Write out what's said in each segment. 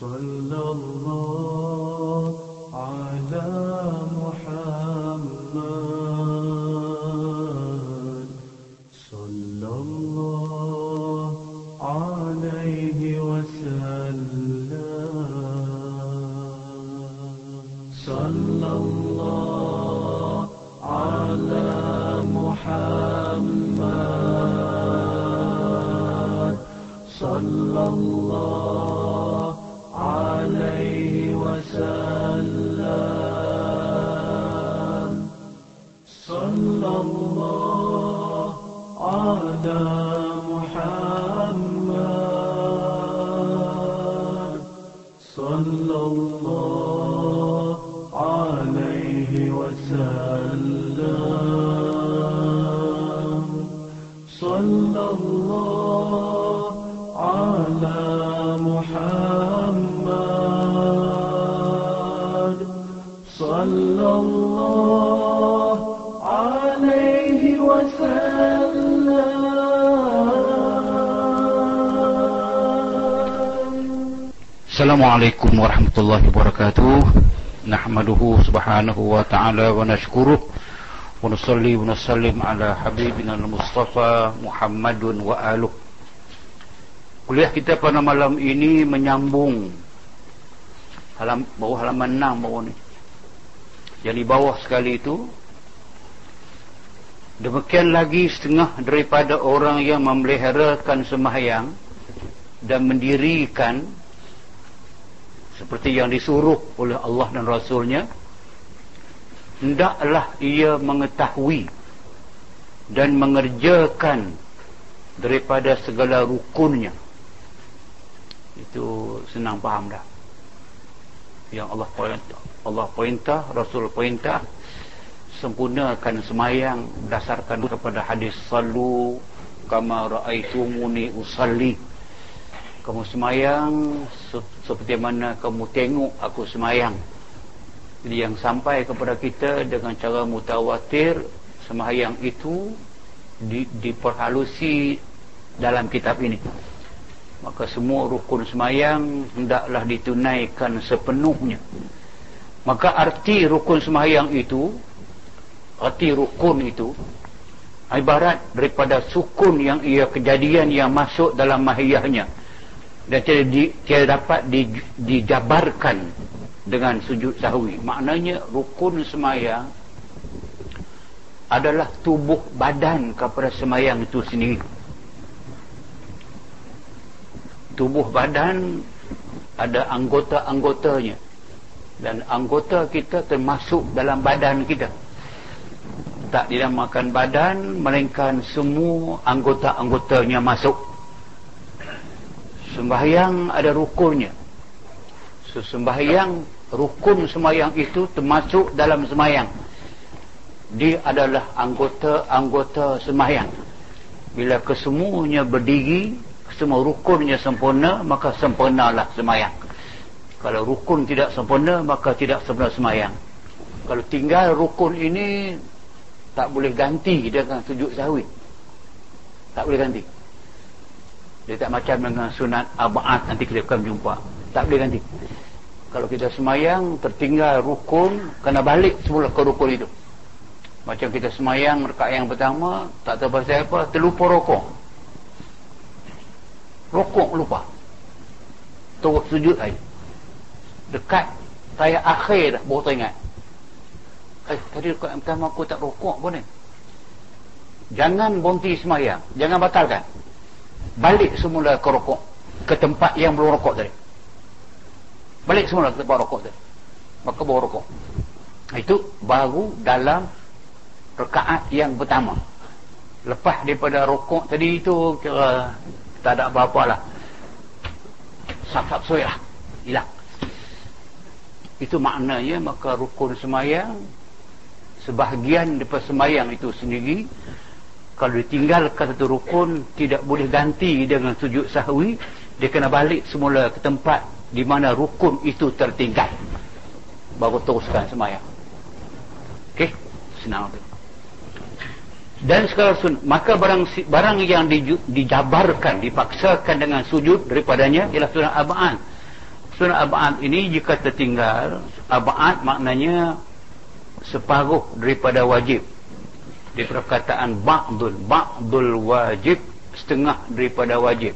صلى الله على Assalamualaikum warahmatullahi wabarakatuh. Nahmaduhu subhanahu wa ta'ala wa nashkuruh. Wa nusalli wa nusallim ala habibina al-Mustafa Muhammadun wa aluh. Kuliah kita pada malam ini menyambung halam, Bawah halaman 6 bawah ni. Yang di bawah sekali itu Demikian lagi setengah daripada orang yang memeliharakan sembahyang Dan mendirikan seperti yang disuruh oleh Allah dan Rasulnya hendaklah ia mengetahui dan mengerjakan daripada segala rukunnya. Itu senang faham dah. Yang Allah perintah Allah perintah Rasul perintah sempurnakan semayang berdasarkan kepada hadis sallu kama raaitumuni usalli kamu semayang seperti mana kamu tengok aku semayang. Jadi yang sampai kepada kita dengan cara mutawatir semayang itu di, diperhalusi dalam kitab ini. Maka semua rukun semayang hendaklah ditunaikan sepenuhnya. Maka arti rukun semayang itu arti rukun itu ibarat daripada sukun yang ia kejadian yang masuk dalam mahiyahnya dan tidak, di, tidak dapat di, dijabarkan dengan sujud sahwi. Maknanya rukun semayang adalah tubuh badan kepada semayang itu sendiri. Tubuh badan ada anggota-anggotanya. Dan anggota kita termasuk dalam badan kita. Tak dinamakan badan melainkan semua anggota-anggotanya masuk sembahyang ada rukunnya. Sembahyang rukun sembahyang itu termasuk dalam sembahyang. Dia adalah anggota-anggota sembahyang. Bila kesemuanya berdiri semua rukunnya sempurna maka sempurnalah sembahyang. Kalau rukun tidak sempurna maka tidak sempurna sembahyang. Kalau tinggal rukun ini tak boleh ganti dengan sujud sahwi tak boleh ganti dia tak macam dengan sunat abad nanti kita akan jumpa. Tak boleh ganti kalau kita semayang tertinggal rukun kena balik semula ke rukun itu macam kita semayang rekat yang pertama tak tahu pasal apa terlupa rokok. Rokok lupa. Terus sujud aja dekat saya akhir dah baru teringat. Eh tadi rekat yang pertama aku tak rokok pun ni. Jangan bonti semayang. Jangan batalkan balik semula ke rokok ke tempat yang belum rokok tadi. Balik semula ke tempat rokok tadi. Maka bawa rokok itu baru dalam rekaat yang pertama. Lepas daripada rokok tadi itu kira tak ada apa-apa lah. Sap-sap soy lah. Hilang. Itu maknanya maka rukun semayang sebahagian daripada semayang itu sendiri kalau ditinggalkan satu rukun tidak boleh ganti dengan sujud sahwi dia kena balik semula ke tempat di mana rukun itu tertinggal. Baru teruskan semayang. Ok senang. Tu dan sekarang sun, maka barang barang yang di, dijabarkan dipaksakan dengan sujud daripadanya ialah sunat abaan sunat abad ini jika tertinggal abad maknanya separuh daripada wajib di perkataan ba'dul ba'dul wajib setengah daripada wajib.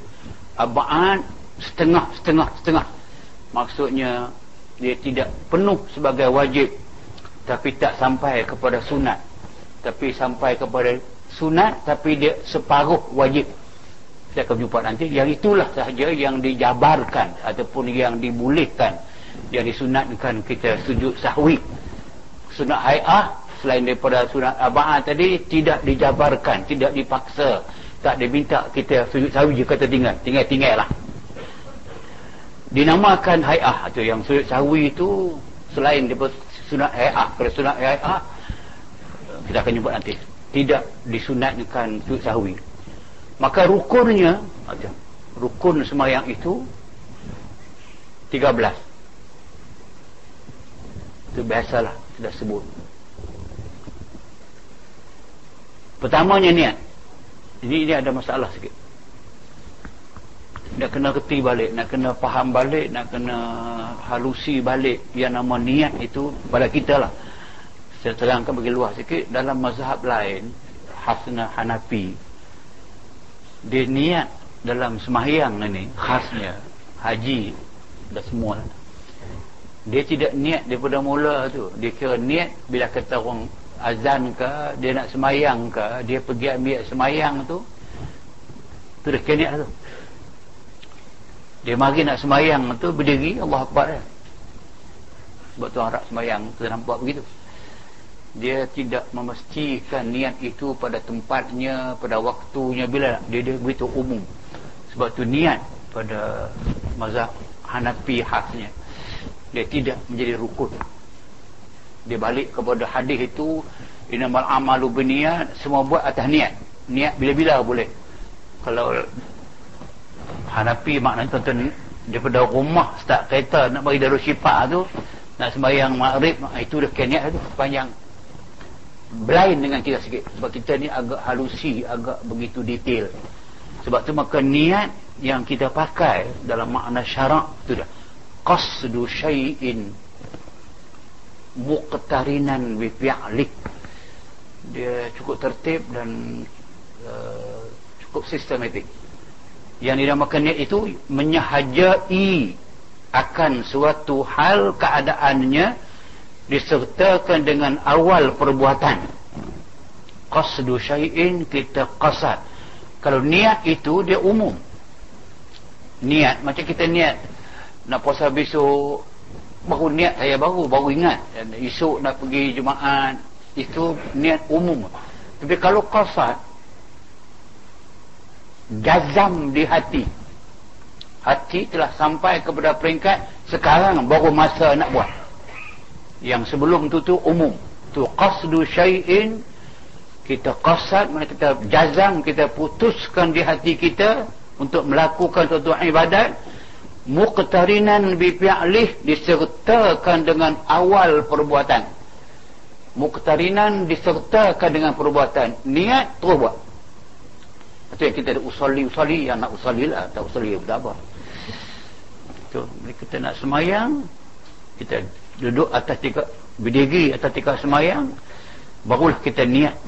Abad setengah setengah setengah. Maksudnya dia tidak penuh sebagai wajib tapi tak sampai kepada sunat. Tapi sampai kepada sunat tapi dia separuh wajib. Kita akan jumpa nanti yang itulah sahaja yang dijabarkan ataupun yang dibolehkan yang disunatkan kita sujud sahwi. Sunat hayah selain daripada sunat aba'ah tadi tidak dijabarkan tidak dipaksa. Tak diminta kita sujud sahwi je kata tinggal. Tinggal-tinggal lah. Dinamakan hayah tu yang sujud sahwi itu selain daripada sunat hayah. Kalau sunat hayah kita akan jumpa nanti. Tidak disunatkan sujud sahwi maka rukunnya rukun semayang itu 13 itu biasalah sudah sebut pertamanya niat. Ini, ini ada masalah sikit. Nak kena reti balik nak kena faham balik nak kena halusi balik yang nama niat itu pada kita lah. Saya terangkan bagi luas sikit dalam mazhab lain Hasna Hanafi dia niat dalam semahyang ni khasnya haji dah semua dia tidak niat daripada mula tu. Dia kira niat bila kata orang azan ke dia nak semayang ke dia pergi ambil semayang tu tu dah tu. Dia mari nak semayang tu berdiri Allah Akbar. Dia sebab tu harap semayang tu nampak begitu. Dia tidak memastikan niat itu pada tempatnya pada waktunya bila dia, dia begitu umum. Sebab tu niat pada mazhab Hanafi khasnya. Dia tidak menjadi rukun dia balik kepada hadis itu inamal amalu biniat semua buat atas niat. Niat bila-bila boleh. Kalau Hanafi maknanya tuan-tuan daripada rumah start kereta nak bagi darul syifa tu nak sembahyang maghrib itu dah niat tu panjang. Blind dengan kita sikit. Sebab kita ni agak halusi agak begitu detail. Sebab tu maka niat yang kita pakai dalam makna syarak tu dah. Qasdu syai'in muqtarinan bi fi'lik. Dia cukup tertib dan uh, cukup sistematik. Yang dinamakan niat itu menyahajai akan suatu hal keadaannya disertakan dengan awal perbuatan. Qasdu syai'in kita qasad. Kalau niat itu dia umum. Niat macam kita niat nak puasa besok baru niat saya baru baru ingat. Esok nak pergi Jumaat itu niat umum. Tapi kalau qasad jazam di hati. Hati telah sampai kepada peringkat sekarang baru masa nak buat. Yang sebelum tu tu umum. Tu qasdu syai'in kita qasad mana kita jazam kita putuskan di hati kita untuk melakukan suatu ibadat muqtarinan bi fi'lih disertakan dengan awal perbuatan. Muqtarinan disertakan dengan perbuatan. Niat terus buat. Yang kita ada usali-usali yang nak usali lah. Tak usali ya apa. Tu kita nak semayang kita duduk atas tiga berdiri atas tiga semayang barulah kita niat.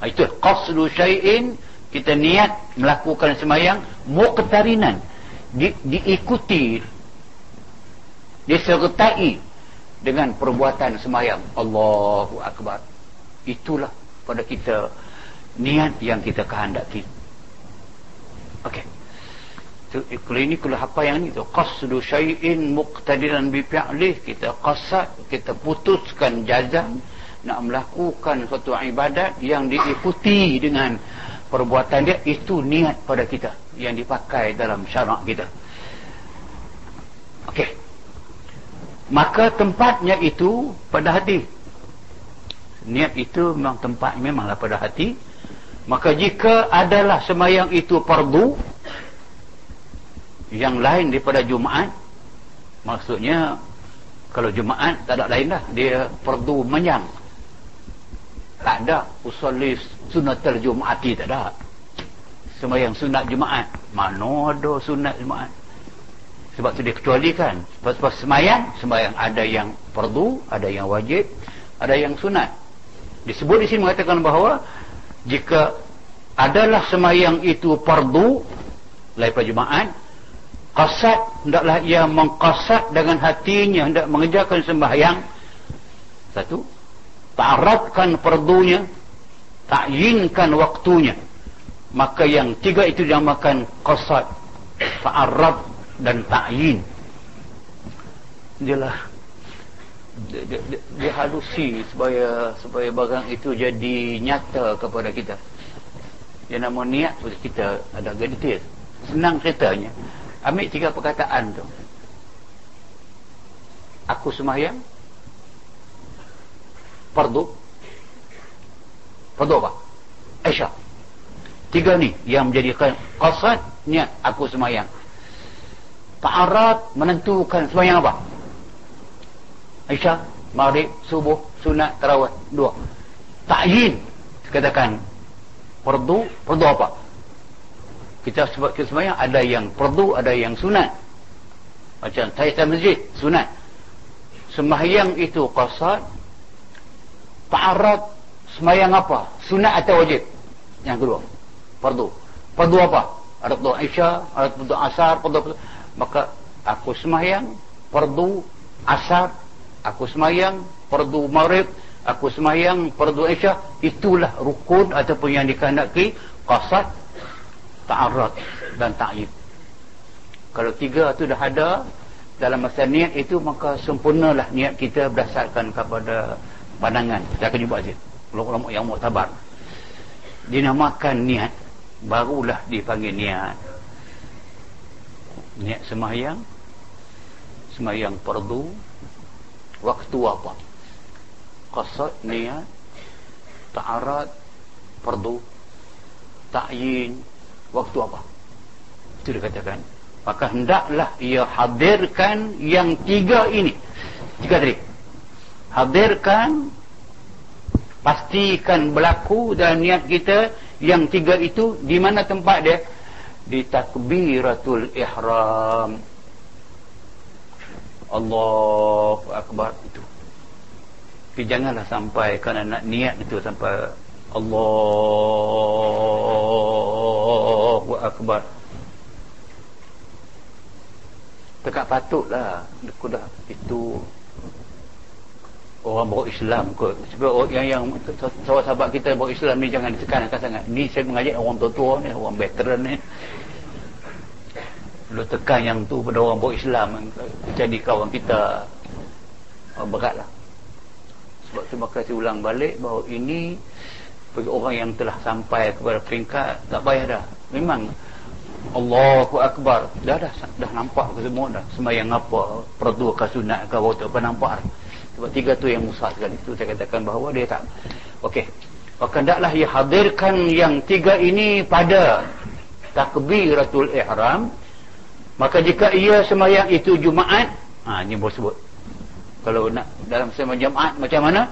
Ha, itu. Qasdu syai'in kita niat melakukan semayang muqtarinan di, diikuti. Disertai dengan perbuatan semayang. Allahu Akbar. Itulah pada kita niat yang kita kehendaki. Okey. Kalau ini kalau apa yang ni tu? Qasdu syai'in muqtadiran bi fi'lih kita qasad kita putuskan jazam nak melakukan suatu ibadat yang diikuti dengan perbuatan dia. Itu niat pada kita yang dipakai dalam syarak kita. Okey. Maka tempatnya itu pada hati. Niat itu memang tempat memanglah pada hati. Maka jika adalah semayang itu fardu yang lain daripada Jumaat maksudnya kalau Jumaat tak ada lain dah dia perdu menyang. Tak ada usulis sunatul Jumaati tak ada semua yang sunat Jumaat. Mana ada sunat Jumaat? Sebab tu dia kecualikan sebab, semayang semayang ada yang perdu ada yang wajib ada yang sunat. Disebut di sini mengatakan bahawa jika adalah semayang itu perdu pada Jumaat kasat hendaklah ia mengkasat dengan hatinya hendak mengerjakan sembahyang. Satu ta'arabkan perdunya ta'yinkan waktunya maka yang tiga itu dinamakan kasat ta'arab dan ta'yin. Dialah dia, dia, dia halusi supaya supaya barang itu jadi nyata kepada kita. Yang nama niat kita ada detail. Senang ceritanya. Ambil tiga perkataan tu. Aku semayang. Fardu. Fardu apa? Aisyah tiga ni yang menjadikan qasad niat aku semayang. Ta'arad menentukan semayang apa? Aisyah maghrib subuh sunat tarawih. Dua. Ta'yin katakan. Fardu fardu apa? Kita sebab kita semayang ada yang fardu ada yang sunat. Macam tahiyyat masjid sunat. Sembahyang itu qasad ta'arad semayang apa? Sunat atau wajib? Yang kedua fardu. Fardu apa? Fardu ada fardu asar fardu maka aku semayang fardu asar aku semayang fardu maghrib aku semayang fardu isya. Itulah rukun ataupun yang dikehendaki qasad ta'arrad dan ta'yid. Kalau tiga tu dah ada dalam masa niat itu maka sempurnalah niat kita berdasarkan kepada pandangan. Kita akan jumpa saja ulama yang muktabar. Dinamakan niat barulah dipanggil niat. Niat semayang semayang perdu waktu apa? Qasad niat ta'arad perdu ta'yin waktu apa? Itu dikatakan maka hendaklah ia hadirkan yang tiga ini. Tiga tadi. Hadirkan pastikan berlaku dan niat kita yang tiga itu di mana tempat dia? Di takbiratul ihram. Allahu akbar. Itu. Tapi janganlah sampai kerana nak niat itu sampai Allahu akbar. Dekat patutlah. Aku dah. Itu Orang bawa Islam kot. Sebab yang, yang Sahabat-sahabat kita bawa Islam ni Jangan ditekankan sangat. Ni saya mengajak orang tua-tua ni Orang veteran ni. Lu tekan yang tu pada orang bawa Islam Jadi kawan kita. Oh, Berat lah. Sebab tu maka saya ulang balik Bahawa ini Bagi orang yang telah sampai kepada peringkat Tak payah dah. Memang Allahu Akbar. Dah dah dah nampak ke semua dah. Semayang apa Perdu ke sunat ke Apa apa nampak Sebab tiga tu yang musah sekali Itu saya katakan bahawa dia tak. Okey. Maka hendaklah ia hadirkan yang tiga ini pada takbiratul ihram. Maka jika ia semayang itu Jumaat ha, ini boleh sebut. Kalau nak dalam semayang Jumaat macam mana?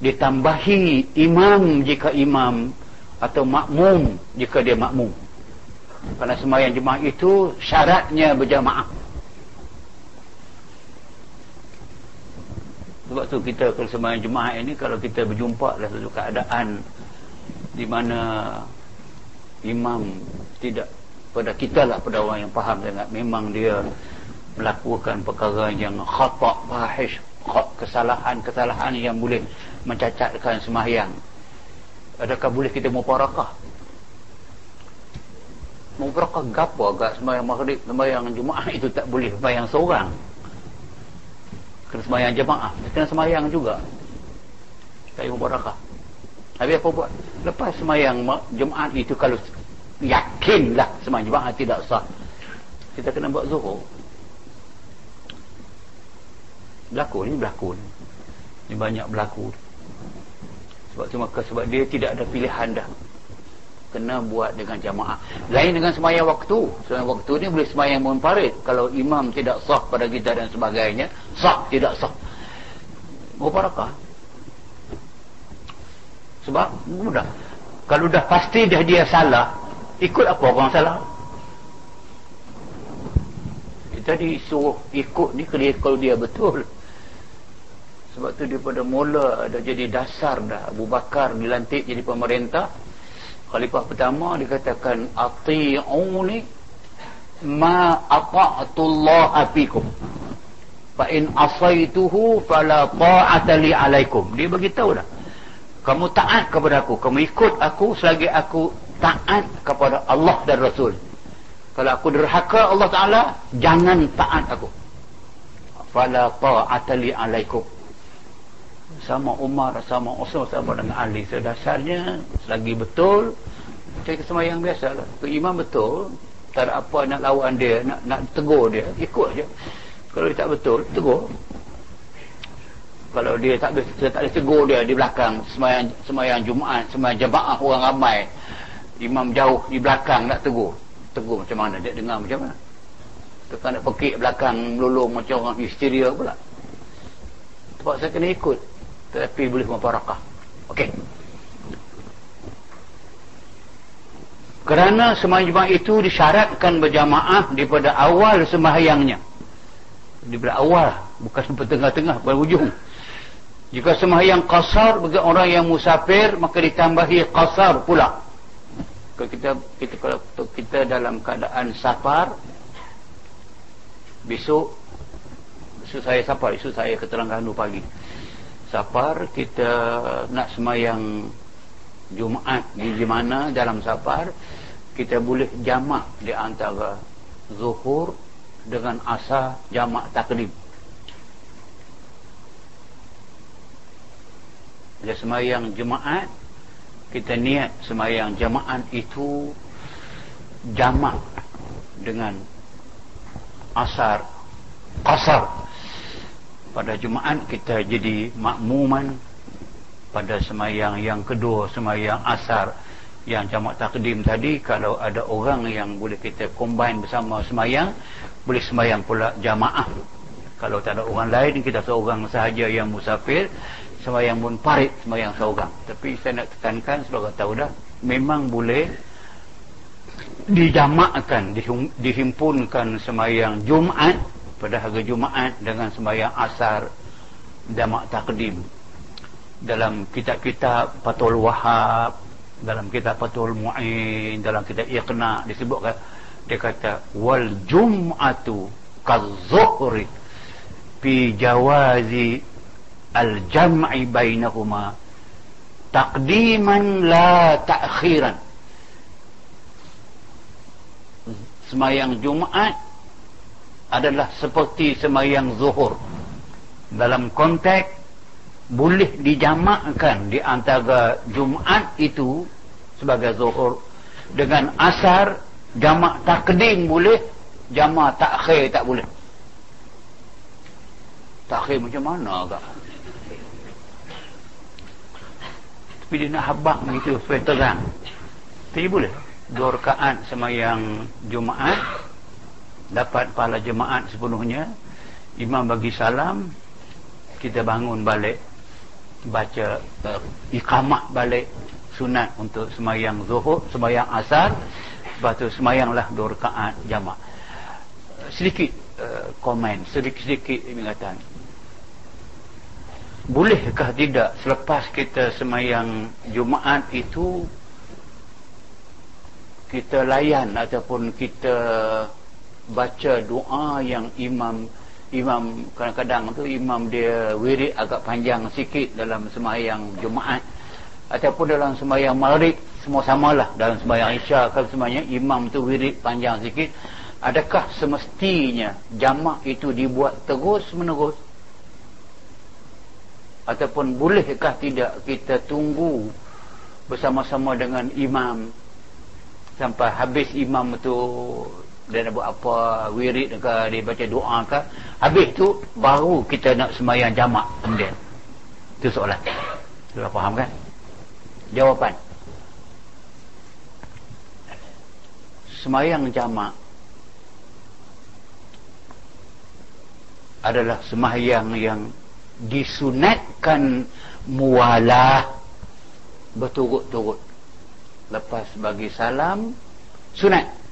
Ditambahi imam jika imam atau makmum jika dia makmum. Kerana semayang Jumaat itu syaratnya berjamaah sebab tu kita kalau semayang Jumaat ini kalau kita berjumpa dalam satu keadaan di mana imam tidak pada kita lah pada orang yang faham sangat memang dia melakukan perkara yang khata' fahish kesalahan-kesalahan yang boleh mencacatkan semahyang adakah boleh kita muparakah muparakah gapo agak semahyang maghrib semahyang jumaat itu tak boleh semahyang seorang kena semahyang jemaah. Kena semahyang juga. Saya muparakah habis apa buat? Lepas semahyang jemaat itu kalau yakinlah sembahyang jemaah tidak sah. Kita kena buat zuhur. Berlaku ni berlaku ni banyak berlaku. Sebab tu maka sebab dia tidak ada pilihan dah kena buat dengan jamaah. Lain dengan semayang waktu. Semayang waktu ni boleh semayang munfarid kalau imam tidak sah pada kita dan sebagainya sah tidak sah. Mubarakah sebab mudah. Kalau dah pasti dah dia salah ikut apa orang salah? Tadi suruh ikut ni kalau dia betul. Sebab tu daripada mula dah jadi dasar dah. Abu Bakar dilantik jadi pemerintah khalifah pertama dikatakan ati'uni ma ata'atullah afikum fa in asaituhu fala ta'ata li alaikum. Dia beritahu dah. Kamu taat kepada aku kamu ikut aku selagi aku taat kepada Allah dan Rasul. Kalau aku derhaka Allah Ta'ala jangan taat aku. Fala ta'ata li alaikum sama Umar sama Osman sama dengan Ali. Sedasarnya selagi betul cari kesemayang biasa lah. Imam betul tak ada apa nak lawan dia nak nak tegur dia ikut je. Kalau dia tak betul tegur. Kalau dia tak dia tak ada tegur dia di belakang semayang semayang Jumaat semayang jemaah orang ramai. Imam jauh di belakang nak tegur. Tegur macam mana? Dia dengar macam mana? Tekan nak pekik belakang melulung macam orang histeria pula. Saya kena ikut tetapi boleh mubarakah. Okey kerana Jumaat itu disyaratkan berjamaah daripada awal sembahyangnya. Daripada awal bukan sampai tengah-tengah pada ujung jika sembahyang qasar bagi orang yang musafir maka ditambahi qasar pula. Kalau kita kita kalau kita dalam keadaan safar besok besok saya safar besok saya ke Terengganu pagi safar kita nak semayang Jumaat di mana dalam safar kita boleh jamak di antara zuhur dengan asar jamak taklim bila semayang jemaat kita niat semayang jemaat itu jamak dengan asar kasar pada jemaat kita jadi makmuman. Pada semayang yang kedua semayang asar yang jamak takdim tadi kalau ada orang yang boleh kita combine bersama semayang boleh semayang pula jamaah. Kalau tak ada orang lain kita seorang sahaja yang musafir semayang pun parit semayang seorang. Tapi saya nak tekankan sebagai tahu dah memang boleh dijamakkan dihimpunkan semayang Jumaat pada hari Jumaat dengan semayang asar jamak takdim. Dalam kitab-kitab Fatul Wahab dalam kitab Fatul Mu'in dalam kitab Iqna disebutkan dia kata wal jum'atu kazuhri fi jawazi al-jam'i bainahuma taqdiman la ta'khiran. Semayang Jumaat adalah seperti semayang zuhur. Dalam konteks boleh dijamakkan di antara Jumaat itu sebagai zuhur. Dengan asar jamak takdim boleh jamak takhir tak boleh. Takhir macam mana kak tapi dia nak habak begitu supaya terang. Tapi boleh. Dua rekaat semayang Jumaat dapat pahala jemaat sepenuhnya. Imam bagi salam kita bangun balik baca uh, iqamah balik sunat untuk semayang zuhur semayang asar lepas tu semayanglah dua rekaat jamaah sedikit uh, komen sedikit-sedikit ingatan. Bolehkah tidak selepas kita semayang Jumaat itu kita layan ataupun kita baca doa yang imam imam kadang-kadang tu imam dia wirid agak panjang sikit dalam semayang Jumaat. Ataupun dalam semayang Maghrib semua samalah. Dalam semayang Isya kan semuanya imam tu wirid panjang sikit. Adakah semestinya jamak itu dibuat terus menerus? Ataupun bolehkah tidak kita tunggu bersama-sama dengan imam sampai habis imam itu dia nak buat apa wirid ke dia baca doa ke. Habis tu baru kita nak semayang jamak kemudian. Itu soalan. Sudah faham kan? Jawapan. Semayang jamak adalah semayang yang disunatkan mualah berturut-turut. Lepas bagi salam sunat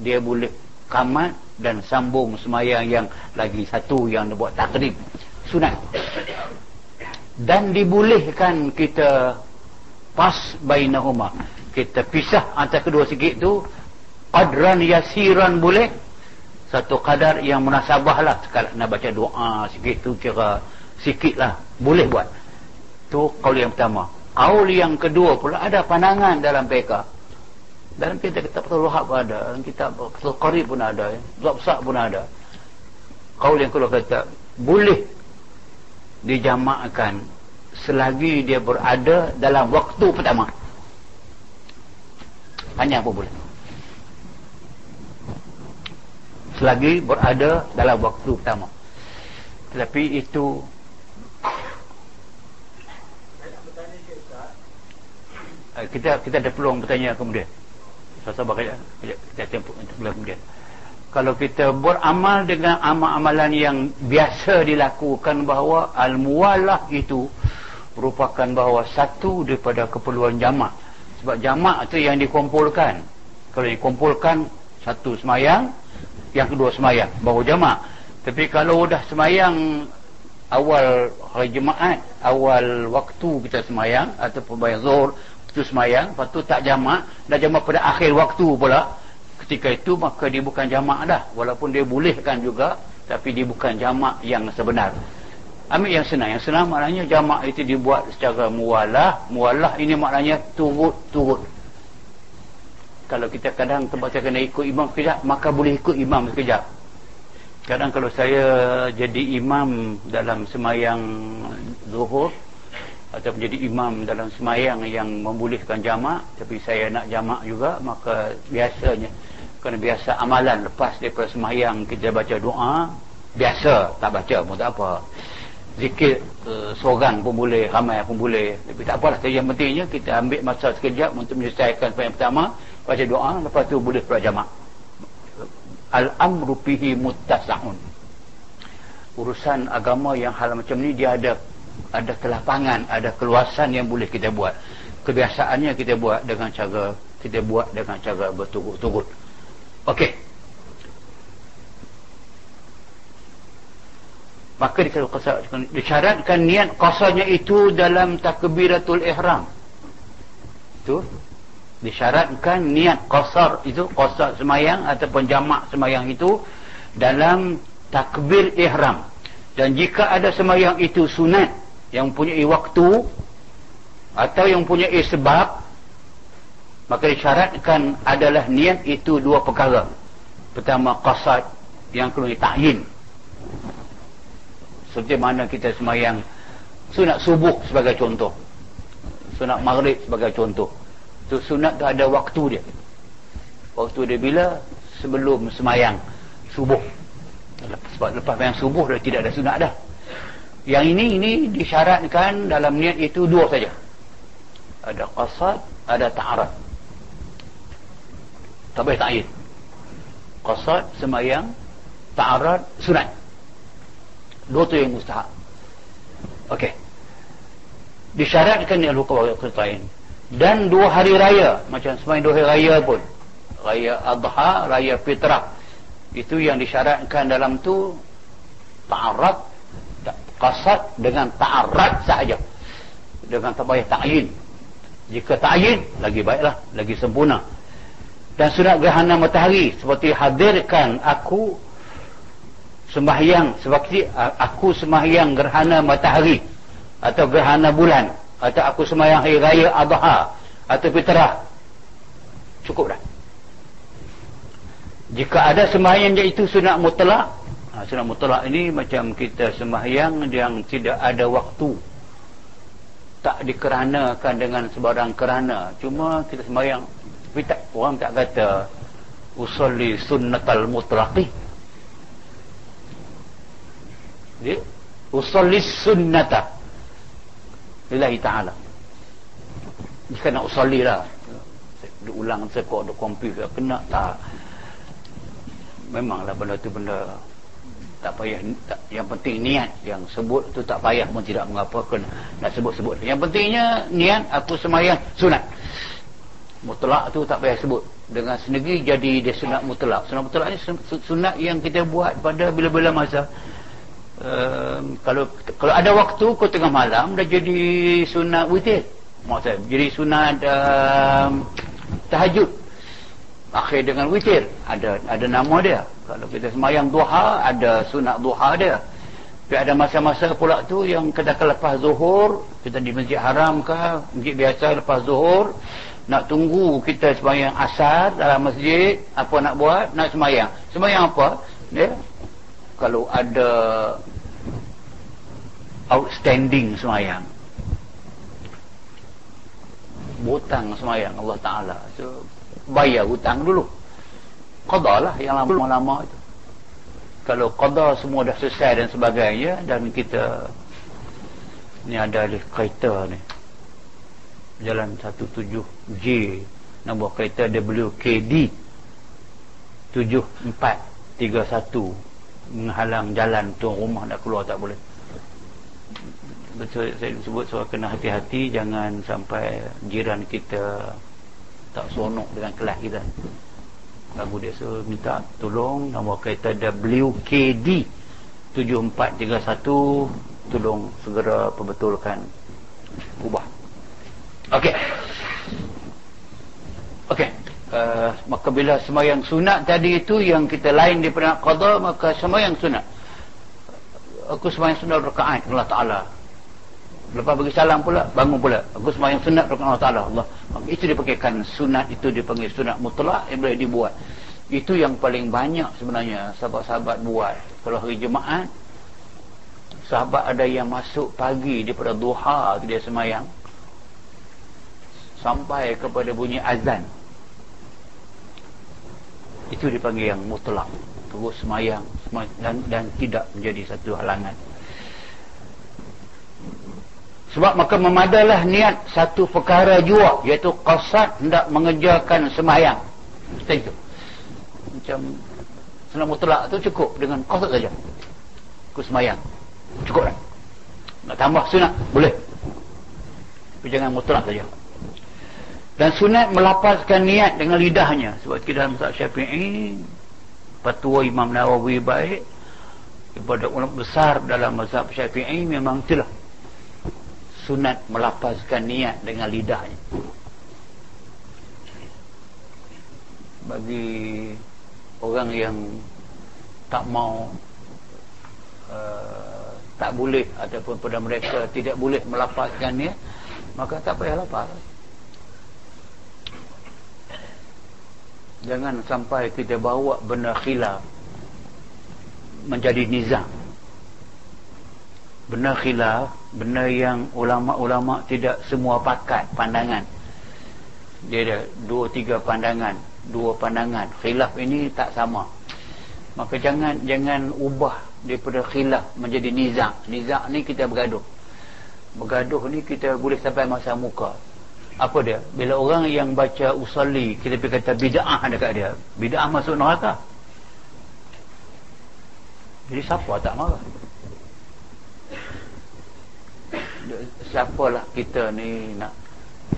dia boleh kamat dan sambung semayang yang lagi satu yang dia buat takrim sunat. Dan dibolehkan kita pas bainahuma kita pisah antara kedua sikit tu qadran yasiran boleh. Satu kadar yang munasabah lah sekali nak baca doa sikit tu kira sikit lah boleh buat. Tu kaul yang pertama. Kaul yang kedua pula ada pandangan dalam peka dalam kitab kitab Fathul Wahab pun ada dalam kitab Fathul Qarib pun ada Zabsak pun ada. Kaul yang kedua kata boleh dijamakkan selagi dia berada dalam waktu pertama. Hanya apa boleh? Selagi berada dalam waktu pertama. Tetapi itu eh, kita kita ada peluang bertanya kemudian kejap kita tempoh untuk kemudian. Kalau kita beramal dengan amal-amalan yang biasa dilakukan bahawa al-muwalah itu merupakan bahawa satu daripada keperluan jamak. Sebab jamak itu yang dikumpulkan. Kalau dikumpulkan satu semayang yang kedua semayang baru jamak. Tapi kalau dah semayang awal hari Jumaat awal waktu kita semayang ataupun bayar zuhur waktu semayang lepas tu tak jamak dah jamak pada akhir waktu pula. Ketika itu maka dia bukan jamak dah. Walaupun dia bolehkan juga tapi dia bukan jamak yang sebenar. Ambil yang senang. Yang senang maknanya jamak itu dibuat secara muwalah muwalah ini maknanya turut-turut kalau kita kadang terbaca kena ikut imam sekejap maka boleh ikut imam sekejap. Kadang kalau saya jadi imam dalam semayang zuhur atau menjadi imam dalam semayang yang membolehkan jamak tapi saya nak jamak juga maka biasanya kerana biasa amalan lepas daripada semayang kita baca doa biasa tak baca pun tak apa. Zikir uh, seorang pun boleh ramai pun boleh. Tapi tak apalah yang pentingnya kita ambil masa sekejap untuk menyelesaikan semayang pertama baca doa lepas tu boleh pula jamak. Al-amru fihi muttasa'un urusan agama yang hal macam ni dia ada ada kelapangan, ada keluasan yang boleh kita buat. Kebiasaannya kita buat dengan cara kita buat dengan cara berturut-turut. Okey. Maka disyaratkan niat qasarnya itu dalam takbiratul ihram. Itu disyaratkan niat qasar itu qasar semayang ataupun jamak semayang itu dalam takbir ihram. Dan jika ada semayang itu sunat yang punya waktu atau yang punya sebab maka disyaratkan adalah niat itu dua perkara. Pertama qasad yang kedua ta'yin. Seperti mana kita semayang sunat subuh sebagai contoh. Sunat maghrib sebagai contoh. Tu sunat tu ada waktu dia. Waktu dia bila? Sebelum semayang subuh. Sebab lepas semayang subuh dah tidak ada sunat dah yang ini ini disyaratkan dalam niat itu dua saja. Ada qasad, ada ta'arad. Tak boleh ta'id. Qasad, semayang, ta'arad, sunat. Dua tu yang mustahak. Okey. Disyaratkan ni al-hukam al Dan dua hari raya, macam semayang dua hari raya pun. Raya Adha, raya Fitrah. Itu yang disyaratkan dalam tu ta'arad, qasad dengan ta'arrad sahaja. Dengan tak payah ta'yin. Jika ta'yin lagi baiklah lagi sempurna. Dan sunat gerhana matahari seperti hadirkan aku sembahyang seperti aku sembahyang gerhana matahari atau gerhana bulan atau aku sembahyang hari raya adha atau fitrah cukup dah. Jika ada sembahyang iaitu sunat mutlak ha, sunat mutlak ini macam kita sembahyang yang tidak ada waktu. Tak dikeranakan dengan sebarang kerana. Cuma kita sembahyang tapi tak, orang tak kata usalli sunnatal mutlaqi. Dia usalli sunnata lillahi ta'ala. Jika nak usalli lah ulang sekok ada komputer kena tak? Memanglah benda tu benda tak payah tak, yang penting niat. Yang sebut tu tak payah pun tidak mengapa kena nak sebut-sebut yang pentingnya niat aku semayang sunat. Mutlak tu tak payah sebut. Dengan sendiri jadi dia sunat mutlak. Sunat mutlak ni sunat yang kita buat pada bila-bila masa. Uh, kalau kalau ada waktu kau tengah malam dah jadi sunat witir. Maksud jadi sunat uh, tahajud. Akhir dengan witir. Ada ada nama dia kalau kita semayang duha ada sunat duha dia. Tapi ada masa-masa pula tu yang kadang lepas zuhur kita di masjid haram ke masjid biasa lepas zuhur nak tunggu kita semayang asar dalam masjid apa nak buat? Nak semayang. Semayang apa? Ya. Kalau ada outstanding semayang. Hutang semayang Allah Ta'ala. So, bayar hutang dulu qada lah yang lama-lama itu. Kalau qada semua dah selesai dan sebagainya dan kita ni ada di kereta ni. Jalan 17J nombor kereta WKD 7431 menghalang jalan tu rumah nak keluar tak boleh. Betul saya sebut soal kena hati-hati jangan sampai jiran kita tak seronok dengan kelas kita Abu dia so minta tolong nombor kereta WKD 7431 tolong segera perbetulkan. Ubah. Okey. Okey. Uh, maka bila semayang sunat tadi itu yang kita lain daripada qada maka semayang sunat. Aku semayang sunat rakaat Allah Taala lepas bagi salam pula bangun pula. Aku semayang sunat rakaat Allah Taala Allah. Itu dipakaikan sunat itu dipanggil sunat mutlak yang boleh dibuat. Itu yang paling banyak sebenarnya sahabat-sahabat buat. Kalau hari Jumaat sahabat ada yang masuk pagi daripada duha dia semayang sampai kepada bunyi azan. Itu dipanggil yang mutlak. Terus semayang dan, dan tidak menjadi satu halangan sebab maka memadalah niat satu perkara jua iaitu qasad hendak mengejarkan semayang. Itu. Macam senang mutlak tu cukup dengan qasad saja. Aku semayang. Cukup lah nak tambah sunat boleh. Tapi jangan mutlak saja. Dan sunat melapaskan niat dengan lidahnya. Sebab kita dalam mazhab syafi'i patua Imam Nawawi baik kepada ulama besar dalam mazhab syafi'i memang itulah sunat melapaskan niat dengan lidahnya. Bagi orang yang tak mau uh, tak boleh ataupun pada mereka tidak boleh melapaskan niat maka tak payah lapas jangan sampai kita bawa benda khilaf menjadi nizam. Benda khilaf benda yang ulama-ulama tidak semua pakat pandangan. Dia ada dua tiga pandangan dua pandangan. Khilaf ini tak sama. Maka jangan jangan ubah daripada khilaf menjadi nizam nizam ni kita bergaduh. Bergaduh ni kita boleh sampai masa muka. Apa dia? Bila orang yang baca usalli kita pergi kata bid'ah dekat dia. Bid'ah masuk neraka. Jadi siapa tak marah siapalah kita ni nak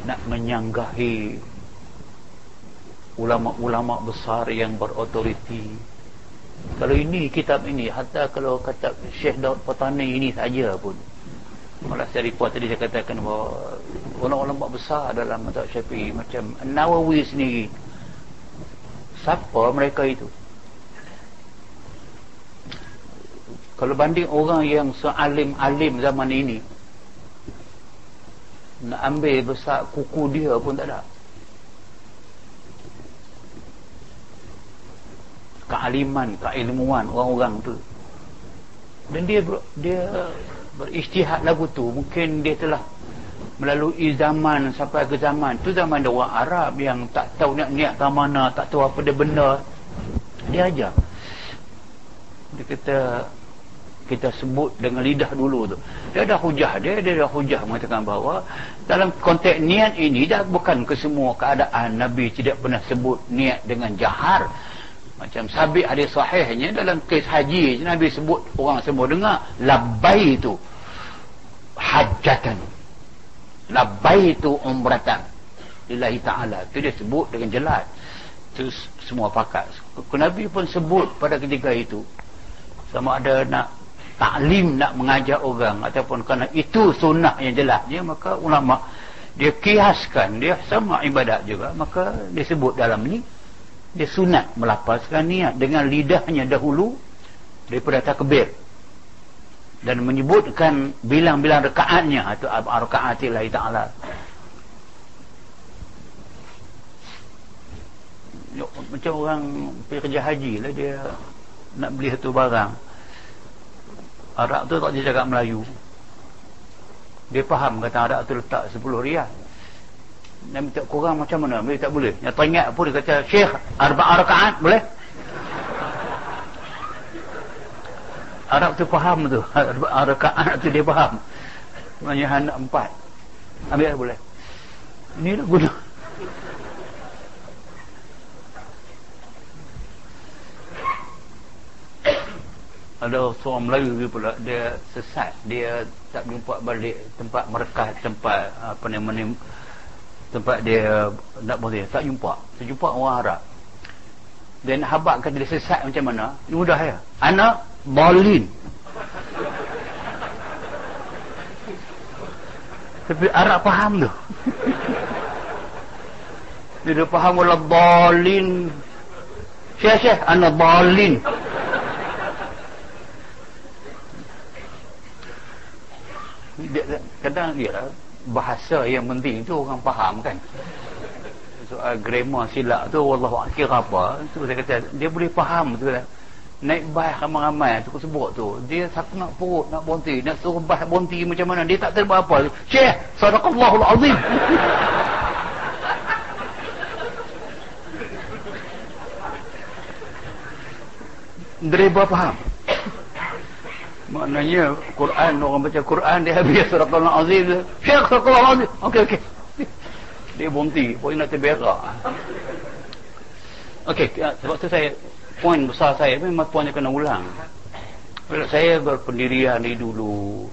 nak menyanggahi ulama-ulama besar yang berautoriti kalau ini kitab ini hatta kalau kata Syekh Daud Patani ini saja pun Malah saya report tadi saya katakan bahawa ulama-ulama besar dalam mazhab Syafi'i macam Nawawi sendiri. Siapa mereka itu? Kalau banding orang yang sealim-alim zaman ini nak ambil besar kuku dia pun tak ada. Kealiman, keilmuan orang-orang tu. Dan dia dia beristihad lagu tu mungkin dia telah melalui zaman sampai ke zaman tu zaman dia orang Arab yang tak tahu nak niat ke mana tak tahu apa dia benda dia ajar dia kata kita sebut dengan lidah dulu tu. Dia ada hujah dia dia ada hujah mengatakan bahawa dalam konteks niat ini dah bukan ke semua keadaan Nabi tidak pernah sebut niat dengan jahar. Macam sabit hadis sahihnya dalam kes haji Nabi sebut orang semua dengar labai itu hajatan labai itu umratan. Lillahi ta'ala. Itu dia sebut dengan jelas. Itu semua pakat. Nabi pun sebut pada ketika itu. Sama ada nak taklim nak mengajar orang ataupun kerana itu sunnah yang jelas. Dia maka ulama dia kiaskan dia sama ibadat juga maka dia sebut dalam ni dia sunat melapaskan niat dengan lidahnya dahulu daripada takbir. Dan menyebutkan bilang-bilang rekaatnya atau rekaatillahi ta'ala. Macam orang pergi kerja haji lah dia nak beli satu barang Arab tu tak dia cakap Melayu. Dia faham kata Arab tu letak 10 riyal. Dia minta kurang macam mana? Dia tak boleh? Yang teringat pun dia kata Syekh arba'a rakaat boleh? Arab tu faham tu. Arba'a rakaat tu dia faham. Maknanya hendak empat. Ambil boleh? Ni lah guna ada seorang Melayu dia pula dia sesat. Dia tak jumpa balik tempat merekat tempat apa nama tempat dia nak boleh tak jumpa. Terjumpa orang Arab dan habak kata dia sesat macam mana? Mudah ya? Anak bolin. Tapi Arab faham tu. Dia faham wala bolin. Syekh-syekh anak bolin dia, kadang dia lah, bahasa yang penting. Tu orang faham kan? Soal grammar silap tu Allah kira apa? Tu saya kata dia boleh faham tu kan naik bas ramai-ramai tu sebut tu. Dia satu nak perut nak bonti nak suruh bas bonti macam mana dia tak tahu apa. Syekh sadaqallahul azim. Dreba faham maknanya Quran orang baca Quran dia habis surah Al-Azim Syekh surah Al-Azim okey okey. Dia bunti pun nak terberak. Okey sebab tu saya poin besar saya memang poinnya kena ulang. Saya berpendirian ni dulu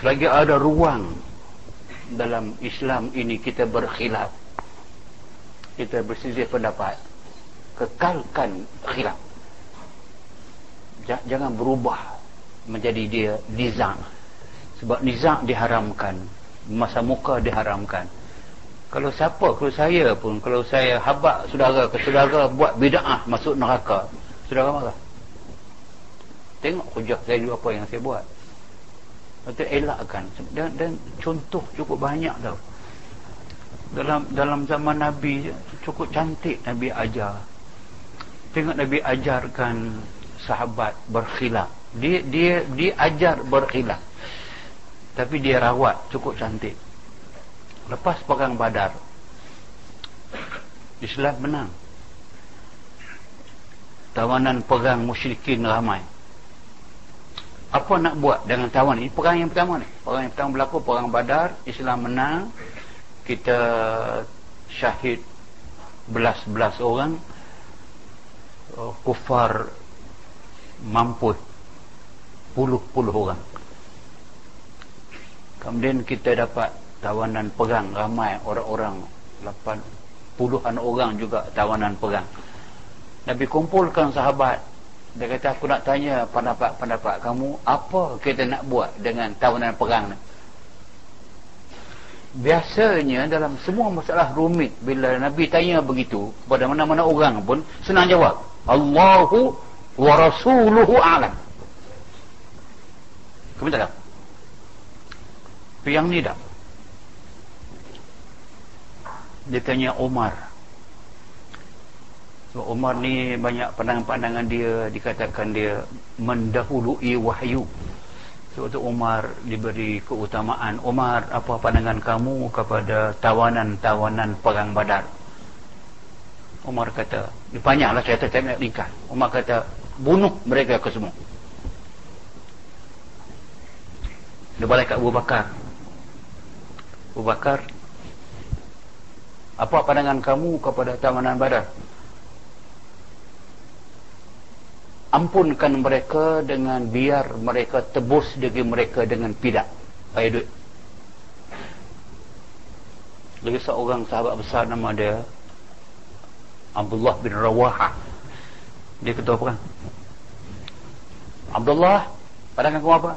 selagi ada ruang dalam Islam ini kita berkhilaf. Kita bersisih pendapat. Kekalkan khilaf jangan berubah menjadi dia nizam. Sebab nizam diharamkan masa muka diharamkan. Kalau siapa kalau saya pun kalau saya habak saudara ke saudara buat bida'ah masuk neraka saudara marah. Tengok kerja saya dulu apa yang saya buat. Itu elakkan. Dan, dan contoh cukup banyak tau. Dalam dalam zaman Nabi cukup cantik Nabi ajar. Tengok Nabi ajarkan sahabat berkhilaf. Dia dia dia ajar berkhilaf. Tapi dia rawat cukup cantik. Lepas perang badar Islam menang. Tawanan perang musyrikin ramai. Apa nak buat dengan tawan ini? Perang yang pertama ni. Perang yang pertama berlaku perang badar Islam menang. Kita syahid belas-belas orang. Uh, kufar mampu puluh-puluh orang. Kemudian kita dapat tawanan perang. Ramai orang-orang. Lapan puluhan orang juga tawanan perang. Nabi kumpulkan sahabat. Dia kata aku nak tanya pendapat-pendapat kamu. Apa kita nak buat dengan tawanan perang ni? Biasanya dalam semua masalah rumit bila Nabi tanya begitu pada mana-mana orang pun senang jawab Allahu wa rasuluhu a'lam. Kamu tak? Yang ni tak? Dia tanya Omar. So, Omar ni banyak pandangan-pandangan dia dikatakan dia mendahului wahyu. Sebab so, Omar diberi keutamaan Omar apa pandangan kamu kepada tawanan-tawanan perang badar? Omar kata banyaklah cerita saya nak ringkas. Omar kata bunuh mereka ke semua. Dia balik kat Abu Bakar. Abu Bakar apa pandangan kamu kepada tawanan badar ampunkan mereka dengan biar mereka tebus diri mereka dengan pidak. Bayar duit. Lagi seorang sahabat besar nama dia Abdullah bin Rawaha dia ketua perang Abdullah pandangan kamu apa?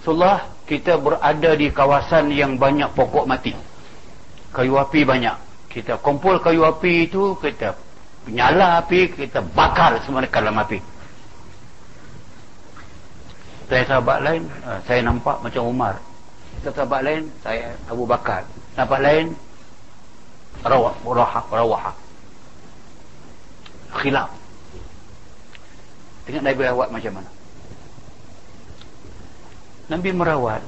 Rasulullah kita berada di kawasan yang banyak pokok mati. Kayu api banyak. Kita kumpul kayu api itu kita nyala api kita bakar semua dalam api. Saya sahabat lain uh, saya nampak macam Umar. Sahabat lain saya Abu Bakar. Sahabat lain rawah rawah rawah khilaf. Tengok Nabi rawat macam mana. Nabi merawat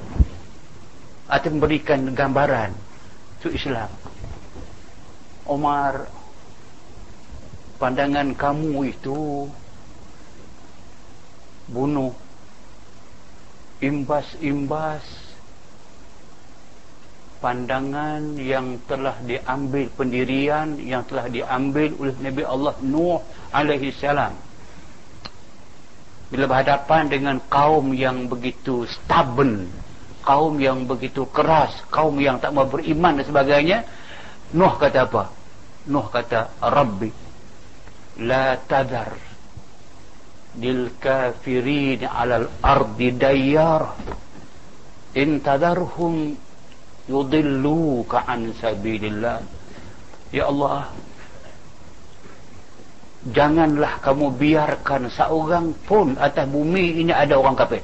atau memberikan gambaran itu Islam. Umar pandangan kamu itu bunuh imbas-imbas pandangan yang telah diambil pendirian yang telah diambil oleh Nabi Allah Nuh alaihi salam. Bila berhadapan dengan kaum yang begitu stubborn kaum yang begitu keras kaum yang tak mau beriman dan sebagainya Nuh kata apa? Nuh kata Rabbi la tadar lil kafirin alal ardi dayyar in tadarhum yudilluka an sabilillah ya Allah janganlah kamu biarkan seorang pun atas bumi ini ada orang kafir.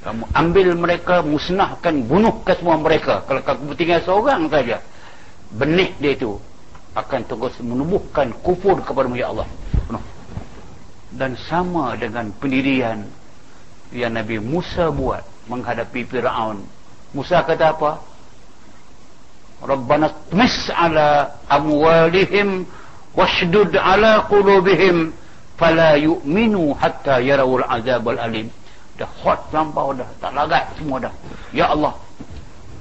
Kamu ambil mereka musnahkan bunuh ke semua mereka. Kalau kamu tinggal seorang saja benih dia itu akan terus menumbuhkan kufur kepada ya Allah. Dan sama dengan pendirian yang Nabi Musa buat menghadapi Fir'aun Musa kata apa? Rabbana tmis ala amwalihim washdud ala qulubihim fala yu'minu hatta yarawul azabal alim. Dah hot lampau dah, tak lagat semua dah. Ya Allah,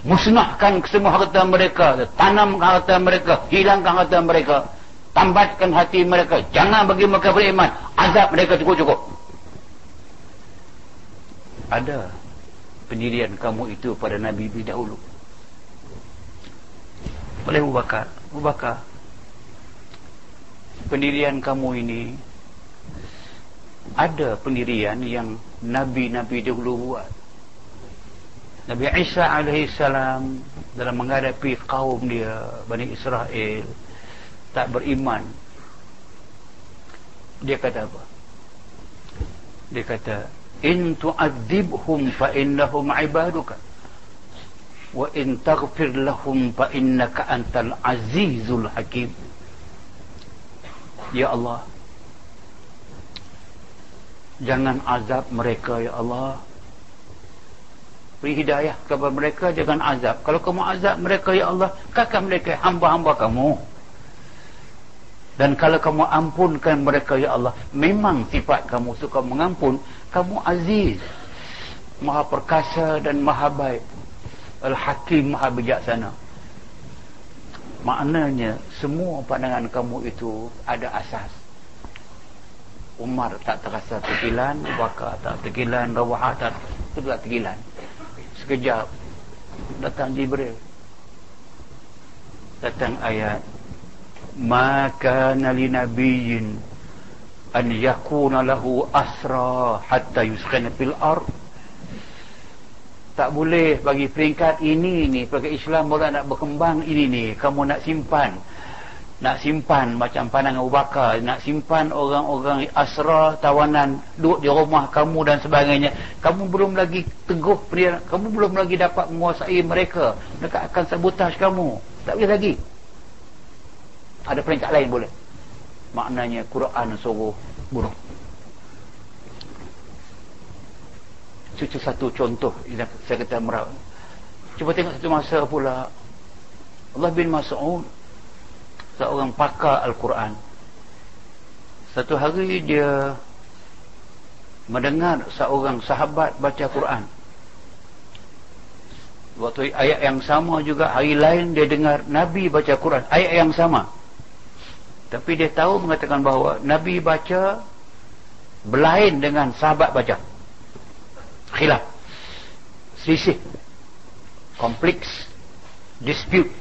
musnahkan semua harta mereka, tanam harta mereka, hilangkan harta mereka, tambatkan hati mereka, jangan bagi mereka beriman, azab mereka cukup-cukup. Ada pendirian kamu itu pada Nabi lebih dahulu. Oleh Abu Bakar. Abu Bakar pendirian kamu ini ada pendirian yang Nabi-Nabi dahulu buat. Nabi Isa AS dalam menghadapi kaum dia Bani Israel tak beriman. Dia kata apa? Dia kata in tu'adzibhum fa innahum ibaduka. Wa in taghfir lahum fa innaka antal azizul hakim. Ya Allah jangan azab mereka ya Allah. Beri hidayah kepada mereka jangan azab. Kalau kamu azab mereka ya Allah kakak mereka hamba-hamba kamu. Dan kalau kamu ampunkan mereka ya Allah memang sifat kamu suka mengampun kamu aziz maha perkasa dan maha baik. Al-hakim maha bijaksana. Maknanya semua pandangan kamu itu ada asas. Umar tak terasa tegilan Bakar tak tegilan Rawah tak tidak tegilan sekejap datang Jibril. Datang ayat ma kana li an yakuna lahu asra hatta yuskana fil ard tak boleh bagi peringkat ini ni peringkat Islam mula nak berkembang ini ni kamu nak simpan. Nak simpan macam pandangan Abu Bakar nak simpan orang-orang asra tawanan duduk di rumah kamu dan sebagainya. Kamu belum lagi teguh kamu belum lagi dapat menguasai mereka. Mereka akan sabotaj kamu. Tak boleh lagi. Ada peringkat lain boleh maknanya Quran suruh bunuh. Cucu satu contoh saya kata merah cuba tengok satu masa pula Allah bin Mas'ud seorang pakar Al-Quran. Satu hari dia mendengar seorang sahabat baca Quran. Waktu ayat yang sama juga hari lain dia dengar Nabi baca Quran. Ayat yang sama tapi dia tahu mengatakan bahawa Nabi baca berlain dengan sahabat baca. Khilaf. Selisih. Kompleks. Dispute.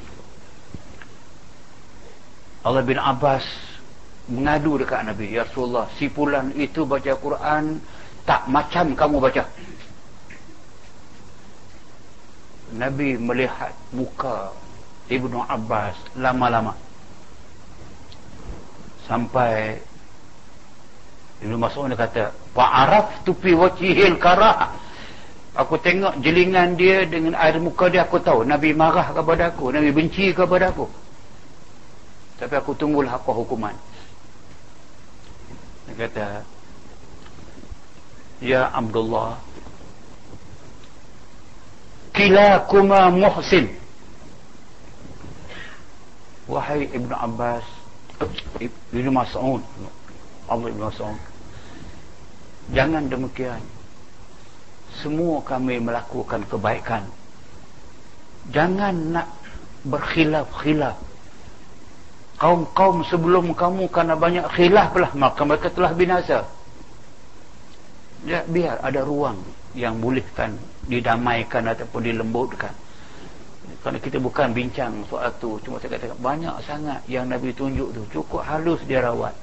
Allah bin Abbas mengadu dekat Nabi Ya Rasulullah si pulan itu baca Quran tak macam kamu baca Nabi melihat muka Ibnu Abbas lama-lama sampai Ibnu Mas'ud dia kata fa'araf tu fi wajhil karah aku tengok jelingan dia dengan air muka dia aku tahu Nabi marah kepada aku Nabi benci kepada aku. Tapi aku tunggulah apa hukuman. Dia kata Ya Abdullah Kilakuma muhsin. Wahai Ibn Abbas Ibn Mas'ud. Allah Ibn Mas'ud. Jangan demikian. Semua kami melakukan kebaikan. Jangan nak berkhilaf-khilaf. Kaum-kaum sebelum kamu karena banyak khilaf lah maka mereka telah binasa. Ya, biar ada ruang yang bolehkan didamaikan ataupun dilembutkan kerana kita bukan bincang soal tu cuma saya katakan banyak sangat yang Nabi tunjuk tu. Cukup halus dia rawat.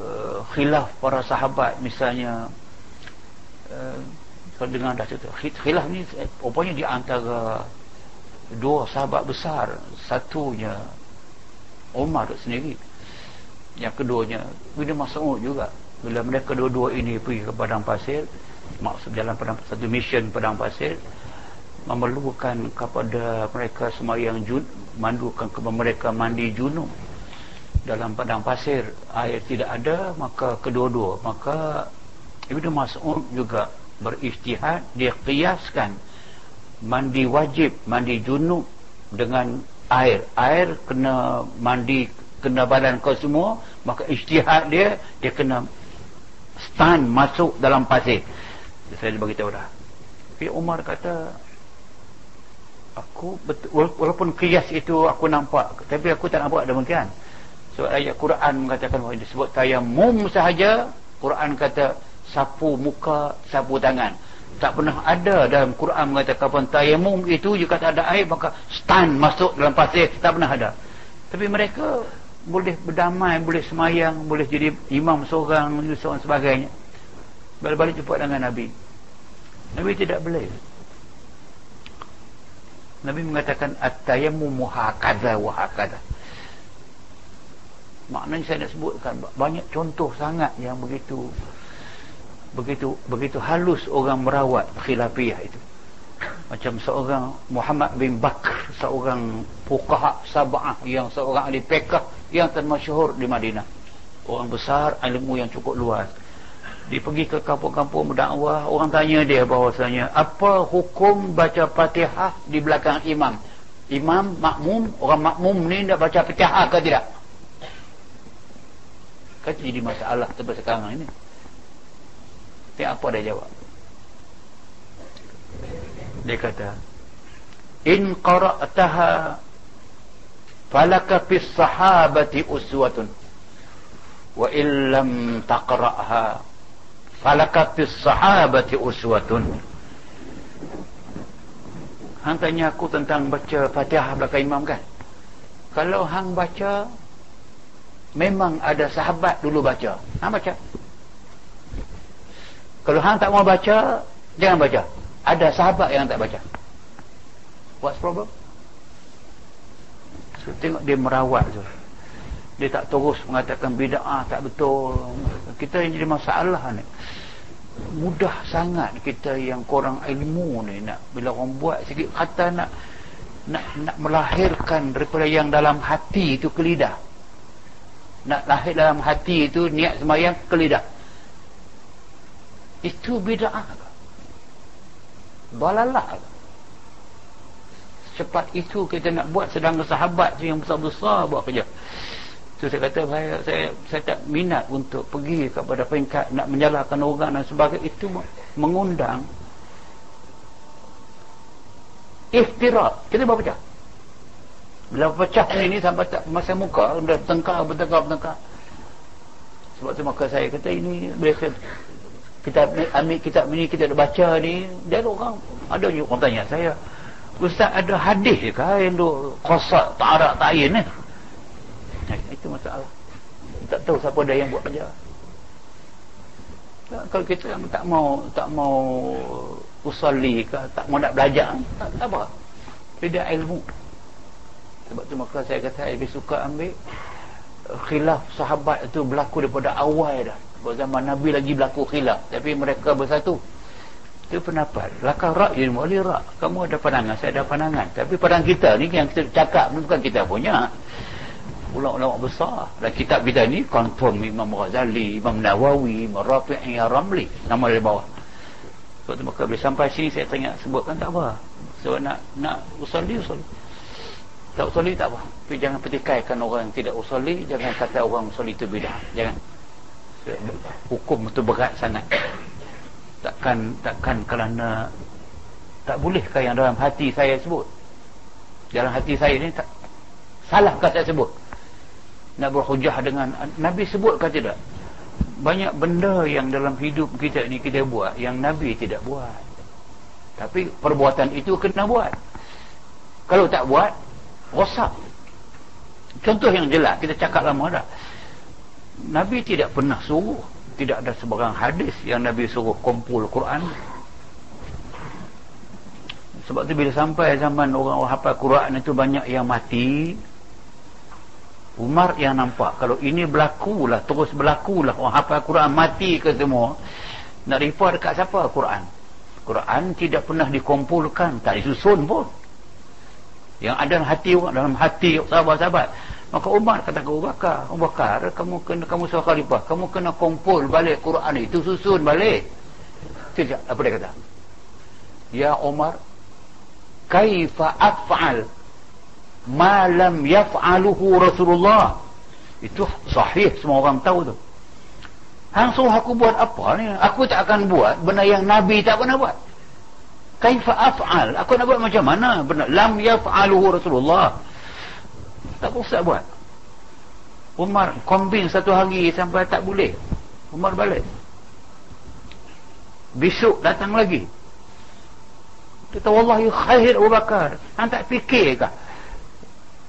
Uh, khilaf para sahabat misalnya uh, kalau dengar dah cerita. Khilaf ni eh, rupanya di antara dua sahabat besar. Satunya Umar sendiri. Yang keduanya Ibn Mas'ud juga. Bila mereka dua-dua ini pergi ke padang pasir maksud jalan padang satu mission padang pasir memerlukan kepada mereka semua yang jun mandukan kepada mereka mandi junub. Dalam padang pasir air tidak ada maka kedua-dua. Maka Ibn Mas'ud juga beristihad dia kiaskan mandi wajib mandi junub dengan air. Air kena mandi kena badan kau semua maka ijtihad dia dia kena stand masuk dalam pasir. Saya bagi tahu dah. Tapi Umar kata aku betul, walaupun kias itu aku nampak tapi aku tak nampak demikian sebab ayat Quran mengatakan bahawa disebut tayamum sahaja. Quran kata sapu muka sapu tangan. Tak pernah ada dalam Quran mengatakan tayamum itu. Jika tak ada air maka stand masuk dalam pasir. Tak pernah ada. Tapi mereka boleh berdamai boleh semayang boleh jadi imam seorang seorang sebagainya. Balik-balik jumpa dengan Nabi. Nabi tidak boleh Nabi mengatakan at-tayammum hakadha wa hakadha. Maknanya saya nak sebutkan banyak contoh sangat yang begitu begitu begitu halus orang merawat khilafiyah itu. Macam seorang Muhammad bin Bakr seorang fuqaha sab'ah yang seorang ahli fiqh yang termasyhur di Madinah. Orang besar ilmu yang cukup luas dia pergi ke kampung-kampung berdakwah orang tanya dia bahawasanya apa hukum baca Fatihah di belakang imam? Imam makmum orang makmum ni nak baca Fatihah ke tidak? Kan jadi masalah sampai sekarang ini. Tengok apa dia jawab. Dia kata, In qara'taha falaka fis sahabati uswatun wa illam taqra'ha falaka fis sahabati uswatun. Hang tanya aku tentang baca Fatihah belakang imam kan? Kalau hang baca memang ada sahabat dulu baca. Hang baca. Kalau hang tak mau baca, jangan baca. Ada sahabat yang tak baca. What's problem? So, tengok dia merawat tu. Dia tak terus mengatakan bida'ah tak betul. Kita yang jadi masalah ni. Mudah sangat kita yang kurang ilmu ni nak bila orang buat sikit kata nak nak nak melahirkan daripada yang dalam hati itu ke lidah. Nak lahir dalam hati itu niat semayang ke lidah itu bid'ah balalah cepat itu kita nak buat sedangkan sahabat tu yang besar-besar buat kerja tu saya kata saya, saya saya tak minat untuk pergi kepada peringkat nak menyalahkan orang dan sebagainya. Itu mengundang iftirak kita buat pecah. Bila pecah ni, ni sampai tak masa muka dah tengkar bertengkar bertengkar. Sebab tu maka saya kata ini boleh kita ambil kitab ni kita baca ni. Dia orang ada orang tanya saya Ustaz ada hadis ke yang duk kosak tak ta'in ni? eh, itu masalah. Tak tahu siapa dia yang buat kerja. Kalau kita tak mau tak mau usalli ke tak mau nak belajar tak, tak apa beda ilmu. Sebab tu maka saya kata saya lebih suka ambil khilaf sahabat itu berlaku daripada awal dah. Zaman Nabi lagi berlaku khilaf. Tapi mereka bersatu. Itu pendapat. Lakar rak jadi boleh rak. Kamu ada pandangan saya ada pandangan. Tapi pandangan kita ni yang kita cakap bukan kita punya ulama-ulama besar. Dan kitab kita ni confirm Imam Ghazali Imam Nawawi Imam Rafi'i Ramli. Nama dari bawah. Sebab tu maka bila sampai sini saya tengah sebutkan tak apa. Sebab nak nak usalli usalli. Tak usalli tak apa. Tapi jangan petikaikan orang yang tidak usalli jangan kata orang usalli itu beda jangan. Hukum itu berat sangat. Takkan takkan kerana tak bolehkah yang dalam hati saya sebut? Dalam hati saya ni tak salahkah saya sebut nak berhujah dengan Nabi sebutkah tidak? Banyak benda yang dalam hidup kita ni kita buat yang Nabi tidak buat. Tapi perbuatan itu kena buat. Kalau tak buat rosak. Contoh yang jelas kita cakap lama dah. Nabi tidak pernah suruh. Tidak ada sebarang hadis yang Nabi suruh kumpul Quran. Sebab tu bila sampai zaman orang-orang hafal Quran itu banyak yang mati Umar yang nampak kalau ini berlakulah terus berlakulah. Orang hafal Quran mati ke semua. Nak report dekat siapa Quran? Quran tidak pernah dikumpulkan tak disusun pun. Yang ada dalam hati dalam hati sahabat-sahabat. Maka Umar kata ke Abu Bakar, Abu Bakar, kamu kena kamu seorang khalifah, kamu kena kumpul balik Quran itu susun balik. Tidak, apa dia kata? Ya Umar, kaifa af'al ma lam yaf'aluhu Rasulullah? Itu sahih semua orang tahu tu. Hang suruh aku buat apa ni? Aku tak akan buat benda yang Nabi tak pernah buat. Kaifa af'al? Aku nak buat macam mana? Benda lam yaf'aluhu Rasulullah tak usah buat Umar kombin satu hari sampai tak boleh Umar balik besok datang lagi kita wallahi khair Abu Bakar han tak fikir kah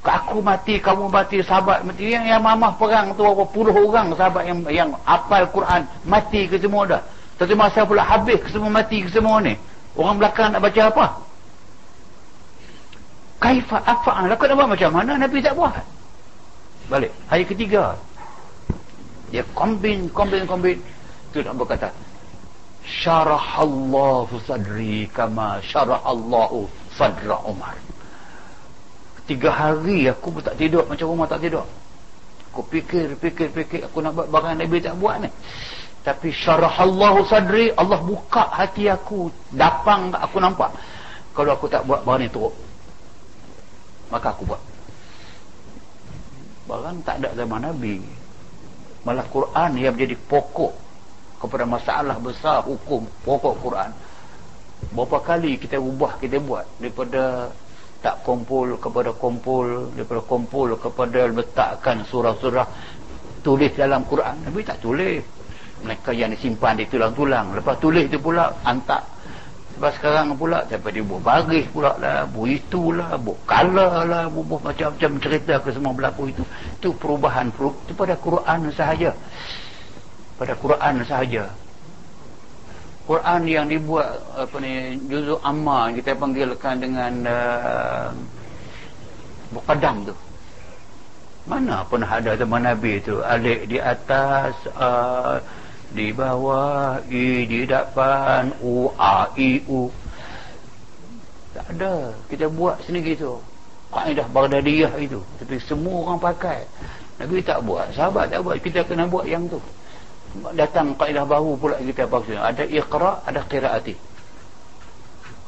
aku mati kamu mati sahabat mati. Yang yang mamah perang tu berapa puluh orang sahabat yang yang hafal Quran. Mati ke semua dah. Satu masa pula habis ke semua mati ke semua ni. Orang belakang nak baca apa? Kaifa afa'al aku nak buat macam mana? Nabi tak buat. Balik. Hari ketiga. Dia kombin kombin kombin. Tu nak berkata syarahallahu sadri kama syarahallahu sadra Umar tiga hari aku pun tak tidur macam Umar tak tidur. Aku fikir fikir fikir aku nak buat barang Nabi tak buat ni. Tapi syarahallahu sadri Allah buka hati aku. Dapang aku nampak. Kalau aku tak buat barang ni teruk. Maka aku buat. Bahkan tak ada zaman Nabi. Malah Quran yang menjadi pokok kepada masalah besar hukum pokok Quran. Berapa kali kita ubah kita buat daripada tak kumpul kepada kumpul daripada kumpul kepada letakkan surah-surah tulis dalam Quran. Nabi tak tulis. Mereka yang disimpan di tulang-tulang. Lepas tulis itu pula antak sebab sekarang pula siapa dia buat baris pula lah buat itulah buat kala lah buat macam-macam cerita ke semua berlaku itu. Itu perubahan itu pada Quran sahaja. Pada Quran sahaja Quran yang dibuat apa ni juzuk amma kita panggilkan dengan uh, Muqaddam tu. Mana pernah ada zaman Nabi tu. Alik di atas uh, di bawah i di depan u a i u. Tak ada. Kita buat sendiri tu. Kaedah baghdadiyah itu. Tapi semua orang pakai. Nabi tak buat. Sahabat tak buat. Kita kena buat yang tu datang kaedah baru pula kita pakai ada iqra ada qiraati.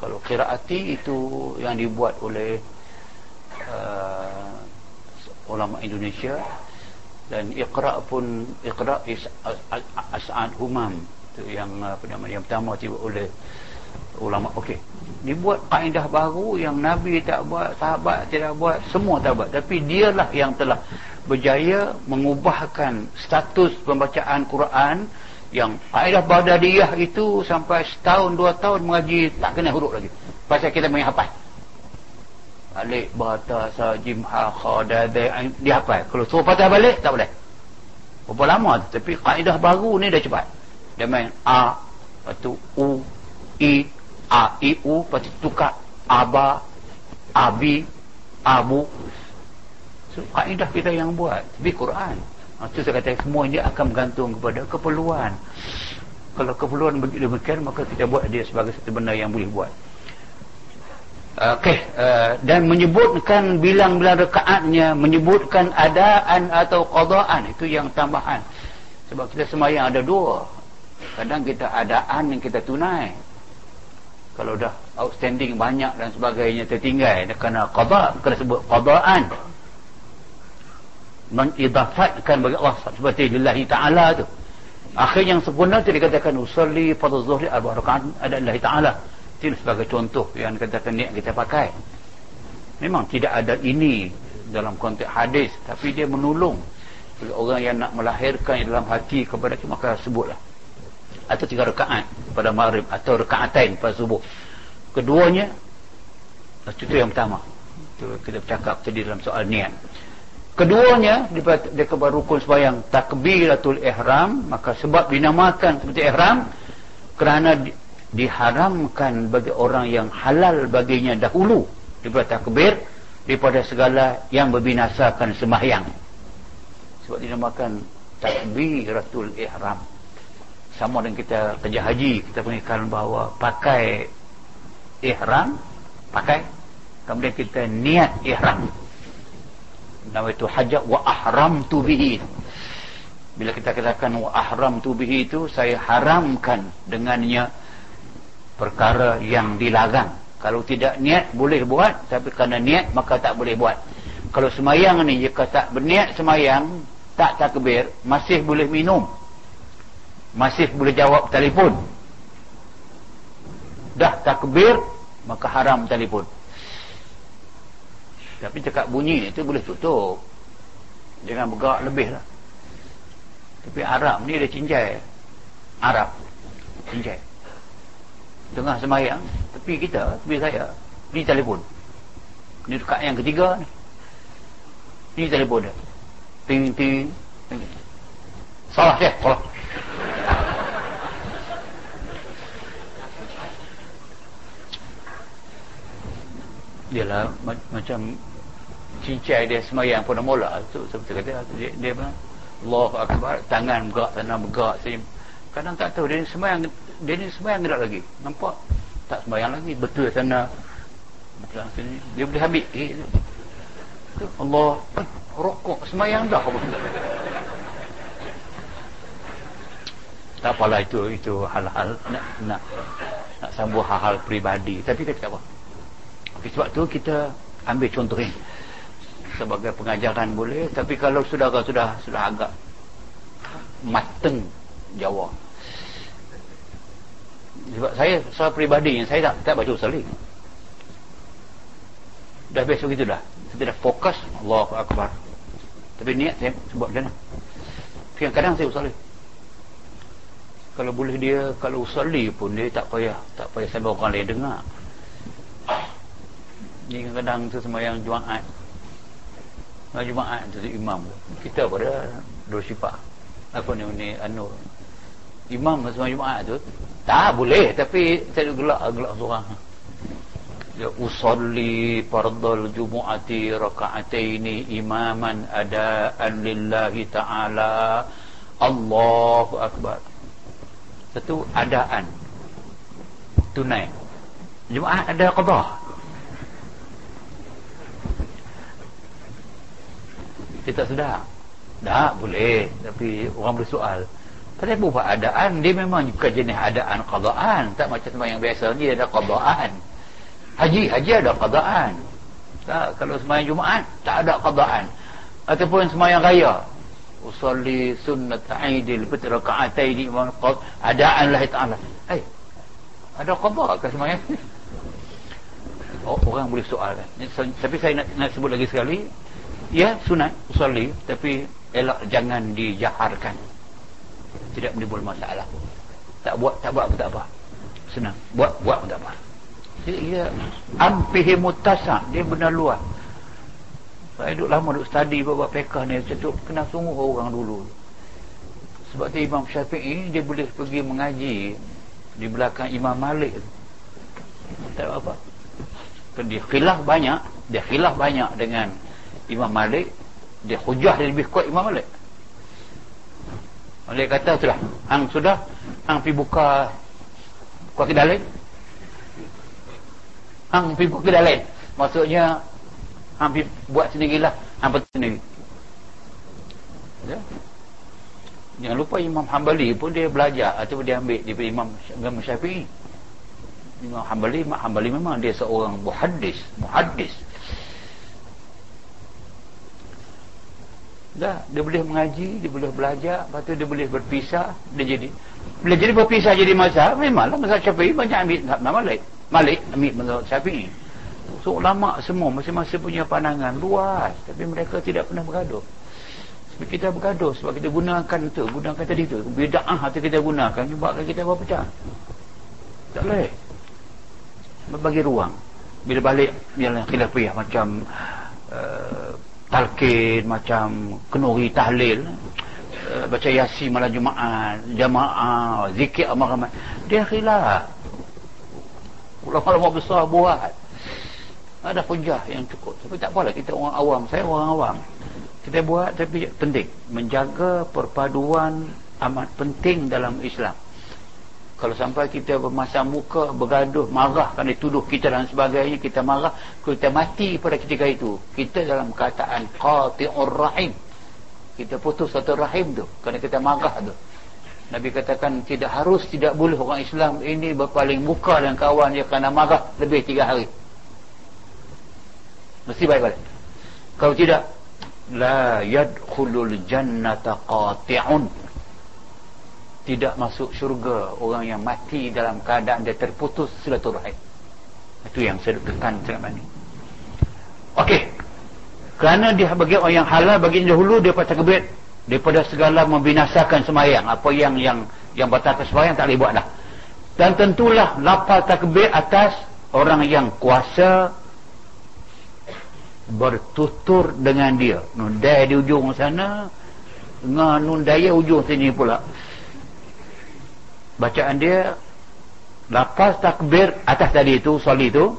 Kalau qiraati itu yang dibuat oleh uh, ulama Indonesia dan iqra pun iqra is as'ad humam. Tu yang apa nama yang pertama tiba oleh ulama. Okey. Dibuat kaedah baru yang nabi tak buat sahabat tidak buat semua tak buat. Tapi dialah yang telah berjaya mengubahkan status pembacaan Quran yang kaedah badadiyah itu sampai setahun dua tahun mengaji tak kena huruf lagi pasal kita menghafal Alik bata sajim ha khadade dia apa? Kalau suruh patah balik tak boleh. Berapa lama tapi kaedah baru ni dah cepat. Dia main a lepas tu u i a i u lepas tu tukar aba abi abu so, kaedah kita yang buat tapi Quran itu ha, saya kata semua ini akan bergantung kepada keperluan kalau keperluan begitu demikian maka kita buat dia sebagai satu benda yang boleh buat Okey, uh, dan menyebutkan bilang-bilang rekaatnya, menyebutkan adaan atau qadaan itu yang tambahan. Sebab kita semayang ada dua. Kadang kita adaan yang kita tunai. Kalau dah outstanding banyak dan sebagainya tertinggal, kena qada, kena sebut qadaan. Mengidafatkan bagi Allah seperti lillahi ta'ala tu. Akhir yang sempurna tu dikatakan usalli pada zuhri arba rakaat ada lillahi ta'ala. Itu sebagai contoh yang katakan niat kita pakai. Memang tidak ada ini dalam konteks hadis tapi dia menolong bagi orang yang nak melahirkan dalam hati kepada kita maka sebutlah. Atau tiga rekaat pada maghrib atau rekaatain pada subuh. Keduanya itu yang pertama. Itu kita bercakap tadi dalam soal niat keduanya dia kepada rukun sebayang takbiratul ihram maka sebab dinamakan seperti ihram kerana diharamkan bagi orang yang halal baginya dahulu daripada takbir daripada segala yang membinasakan sembahyang. Sebab dinamakan takbiratul ihram. Sama dengan kita kerja haji kita pengiklan bahawa pakai ihram pakai kemudian kita niat ihram nama itu hajat wa ahram tu bihi. Bila kita katakan wa ahram tu bihi itu saya haramkan dengannya perkara yang dilarang. Kalau tidak niat boleh buat. Tapi kerana niat maka tak boleh buat. Kalau semayang ni jika tak berniat semayang tak takbir masih boleh minum. Masih boleh jawab telefon. Dah takbir maka haram telefon tapi cakap bunyi itu boleh tutup. Jangan bergerak lebih lah. Tapi Arab ni dia cincai. Arab. Cincai. Tengah semayang tepi kita tepi saya ni telefon. Ni dekat yang ketiga ni. Ni telefon dia. Ting ting, salah dia salah. Dia lah macam cincai dia semayang pun mula tu seperti kata dia, dia pun Allah Akbar tangan bergerak sana bergerak kadang tak tahu dia semayang dia ni sembahyang tidak lagi. Nampak? Tak sembahyang lagi betul sana. Betul sini dia boleh ambil. Eh, Allah eh, rokok sembahyang dah tak apalah itu itu hal-hal nak nak nak sambung hal-hal peribadi. Tapi kita apa? Okay, sebab tu kita ambil contoh ini sebagai pengajaran boleh tapi kalau sudah sudah sudah agak mateng jawab sebab saya soal peribadi saya tak, tak baca usul dah besok itu dah. Saya dah fokus Allah Akbar. Tapi niat saya sebab dia nak kadang-kadang saya usul kalau boleh dia kalau usali pun dia tak payah tak payah sampai orang lain dengar. Ni kadang-kadang tu yang Jumaat Jumaat tu imam. Kita pada sifat. Apa ni ni anu imam semua Jumaat tu tak boleh tapi saya gelak gelak seorang. Ya usalli fardal jumu'ati raka'ataini imaman adaan lillahi ta'ala. Allahu akbar. Satu adaan. Tunai. Jumaat ada qada kita sudah tak boleh. Tapi orang bersoal. Tapi buat adaan dia memang bukan jenis adaan qadaan. Tak macam sembahyang biasa dia ada qadaan. Haji haji ada qadaan. Tak kalau sembahyang jumaat tak ada qadaan. Ataupun sembahyang raya. Usolli sunnat aidil fitr raka'atayn imam qad. Adaan Allah taala. Eh ada qada ke sembahyang oh, orang boleh soal. Kan tapi saya nak, nak sebut lagi sekali ya sunat usolli tapi elak jangan dijaharkan. Tidak menimbul masalah. Tak buat tak buat pun tak apa. Senang. Buat buat pun tak apa. Dia, ampihi mutasa dia benar luar. Saya duduk lama duduk study buat pekah ni saya duduk kenal sungguh orang dulu. Sebab tu Imam Syafi'i dia boleh pergi mengaji di belakang Imam Malik. Tak apa. Dia khilaf banyak dia khilaf banyak dengan Imam Malik dia hujah dia lebih kuat Imam Malik. Malik kata itulah hang sudah hang pergi buka buka kedai lain hang pergi buka kedai lain maksudnya hang pergi buat sendirilah hang pergi sendiri. Ya. Jangan lupa Imam Hanbali pun dia belajar atau dia ambil daripada Imam Imam Syafi'i. Imam Hanbali Imam Hanbali memang dia seorang muhaddis muhaddis dah dia boleh mengaji dia boleh belajar lepas tu dia boleh berpisah dia jadi bila jadi berpisah jadi mazhab memanglah mazhab syafi'i banyak ambil mazhab malik. Malik ambil mazhab syafi'i. So ulama semua masing-masing punya pandangan luas tapi mereka tidak pernah bergaduh. Sebab kita bergaduh sebab kita gunakan tu gunakan tadi tu bida'ah tu kita gunakan sebabkan kita berpecah tak boleh. Bagi ruang. Bila balik yang khilafiyah macam uh, talqin macam kenuri tahlil. Uh, baca yasin malam jumaat jamaah zikir amal ramai dia khilaf. Ulama-ulama besar buat. Ada hujah yang cukup. Tapi tak apalah kita orang awam. Saya orang awam. Kita buat tapi penting. Menjaga perpaduan amat penting dalam Islam kalau sampai kita bermasa muka bergaduh marah kan dituduh kita dan sebagainya kita marah kita mati pada ketika itu. Kita dalam kataan qati'ur rahim. Kita putus satu rahim tu kerana kita marah tu. Nabi katakan tidak harus tidak boleh orang Islam ini berpaling muka dan kawan dia kerana marah lebih tiga hari. Mesti baik-baik kalau tidak la yadkhulul jannata qati'un tidak masuk syurga. Orang yang mati dalam keadaan dia terputus silaturahim. Itu yang saya tekan sangat banyak Okey. kerana dia bagi orang yang halal bagi dahulu dia patah kebet daripada segala membinasakan semayang apa yang yang yang batalkan semayang tak boleh buat dah. Dan tentulah lapal takbir atas orang yang kuasa bertutur dengan dia. Nundai di ujung sana dengan nundaya ujung sini pula bacaan dia lepas takbir atas tadi itu soli itu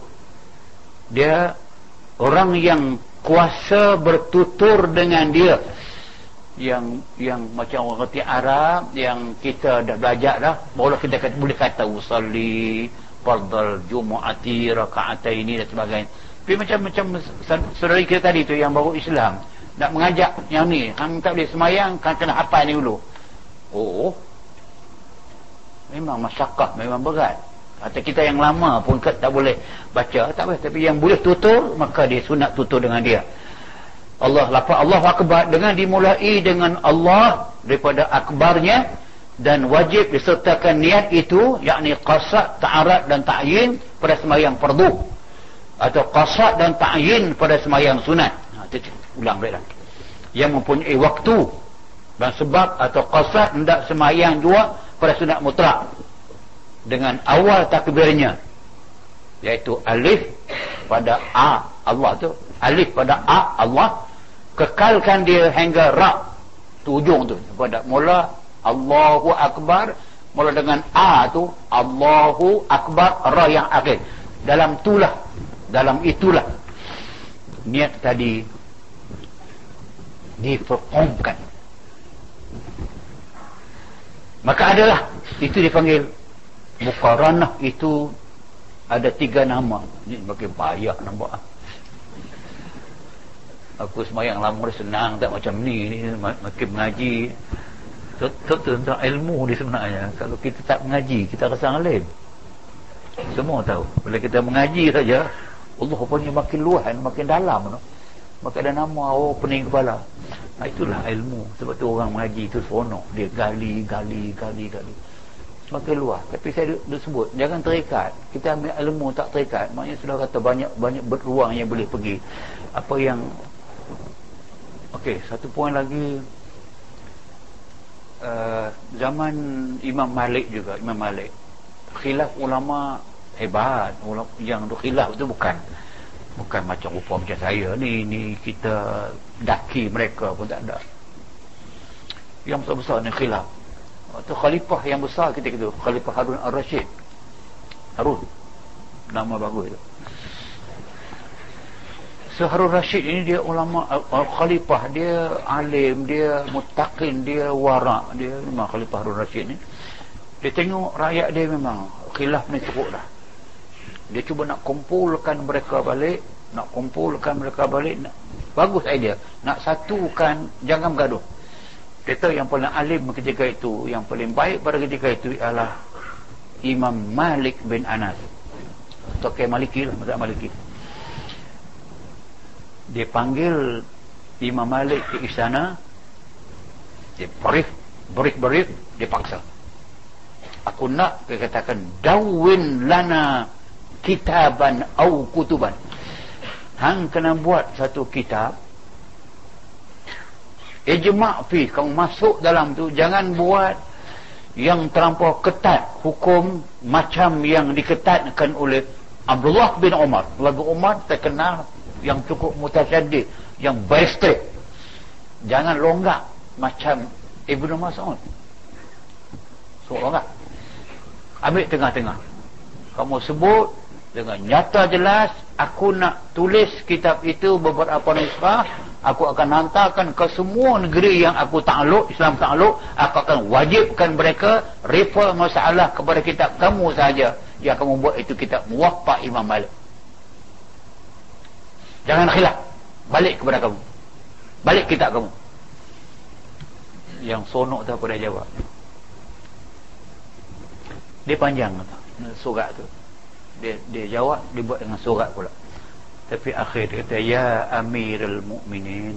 dia orang yang kuasa bertutur dengan dia. Yang yang macam orang reti Arab yang kita dah belajar dah barulah kita kata, boleh kata usalli fardal jumu'ati raka'ataini dan sebagainya. Tapi macam-macam saudara kita tadi tu yang baru Islam nak mengajak yang ni hang tak boleh semayang kan kena apa ni dulu. Oh memang masyarakat memang berat. Atau kita yang lama pun tak boleh baca tak boleh. Tapi yang boleh tutur maka dia sunat tutur dengan dia. Allah lafaz Allah akbar. Dengan dimulai dengan Allah daripada akbarnya dan wajib disertakan niat itu yakni qasad ta'arad dan ta'yin pada sembahyang fardu. Atau qasad dan ta'yin pada sembahyang sunat. Ha ulang baiklah yang mempunyai waktu dan sebab atau qasad hendak sembahyang juga pada sunat mutlak. Dengan awal takbirnya. Iaitu alif pada a Allah tu. Alif pada a Allah. Kekalkan dia hingga ra. Tu ujung tu. Pada mula Allahu akbar. Mula dengan a tu Allahu akbar ra yang akhir. Dalam itulah dalam itulah. Niat tadi diperkomkan maka adalah. Itu dipanggil mukaranah. Itu ada tiga nama. Ni makin payah nampak. Aku semayang lama senang tak macam ni, ni makin mengaji. Tu tentang ilmu ni sebenarnya. Kalau kita tak mengaji kita rasa alim. Semua tahu. Bila kita mengaji saja Allah punya makin luas makin dalam no? Maka ada nama oh pening kepala. Nah, itulah ilmu. Sebab tu orang mengaji itu seronok. Dia gali gali gali gali. Semakin luas tapi saya dah sebut jangan terikat. Kita ambil ilmu tak terikat maknanya sudah kata banyak banyak beruang yang boleh pergi. Apa yang Okey, satu poin lagi. Uh, zaman Imam Malik juga Imam Malik. Khilaf ulama hebat. Yang duk khilaf tu bukan bukan macam rupa macam saya ni ni kita daki mereka pun tak ada. Yang besar-besar ni khilaf. Tu khalifah yang besar kita kata khalifah Harun al-Rashid Harun. Nama bagus tu. So Harun Rashid ini dia ulama uh, khalifah dia alim dia mutaqin dia warak dia. Memang khalifah Harun Rashid ni. Dia tengok rakyat dia memang khilaf ni cukup dah dia cuba nak kumpulkan mereka balik nak kumpulkan mereka balik nak, bagus idea. Nak satukan jangan bergaduh. Tahu yang paling alim ketika itu yang paling baik pada ketika itu ialah Imam Malik bin Anas. Tokai Maliki lah Mazhab Maliki. Dia panggil Imam Malik ke istana dia brief brief brief dia paksa. Aku nak dia katakan dawin lana kitaban au kutuban. Hang kena buat satu kitab ijma' fi kamu masuk dalam tu jangan buat yang terlampau ketat hukum macam yang diketatkan oleh Abdullah bin Umar bin Umar terkenal yang cukup mutasyadid yang baik jangan longgak macam Ibnu Mas'ud. So longgak. Ambil tengah-tengah. Kamu sebut dengan nyata jelas aku nak tulis kitab itu beberapa nisbah aku akan hantarkan ke semua negeri yang aku takluk Islam takluk aku akan wajibkan mereka refer masalah kepada kitab kamu saja yang kamu buat itu kitab muwaffa Imam Malik. Jangan khilaf. Balik kepada kamu. Balik kitab kamu. Yang sonok tu aku dah jawab? Dia panjang surat tu dia dia jawab dia buat dengan surat pula tapi akhir dia kata ya amirul mukminin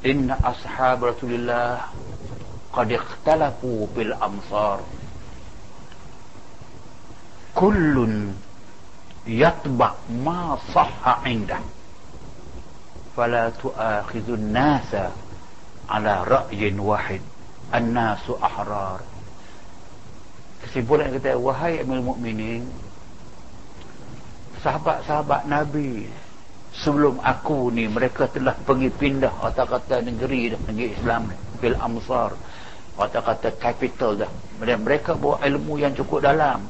inna ashab rasulillah qad ikhtalafu bil amsar kullun yatba ma sahha indah fala tu'akhidhu an-nasa ala ra'yin wahid an-nasu ahrar kesimpulan kata wahai amil mukminin sahabat-sahabat nabi sebelum aku ni mereka telah pergi pindah atau kata negeri dah negeri Islam fil amsar atau kata capital dah. Dan mereka bawa ilmu yang cukup dalam.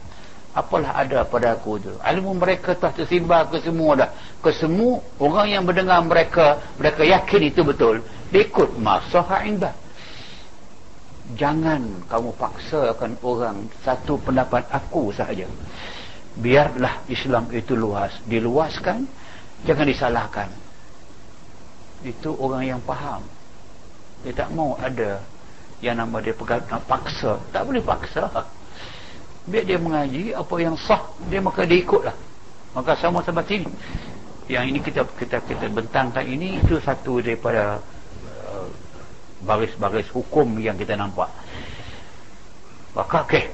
Apalah ada pada aku tu? Ilmu mereka telah tersimbar ke semua dah. Ke semua orang yang mendengar mereka mereka yakin itu betul. Ikut masaha indah jangan kamu paksakan orang satu pendapat aku sahaja. Biarlah Islam itu luas. Diluaskan jangan disalahkan. Itu orang yang faham. Dia tak mau ada yang nama dia pegang nak paksa. Tak boleh paksa. Biar dia mengaji apa yang sah dia maka dia ikutlah. Maka sama seperti ini yang ini kita kita kita bentangkan ini itu satu daripada baris-baris hukum yang kita nampak. Maka okey.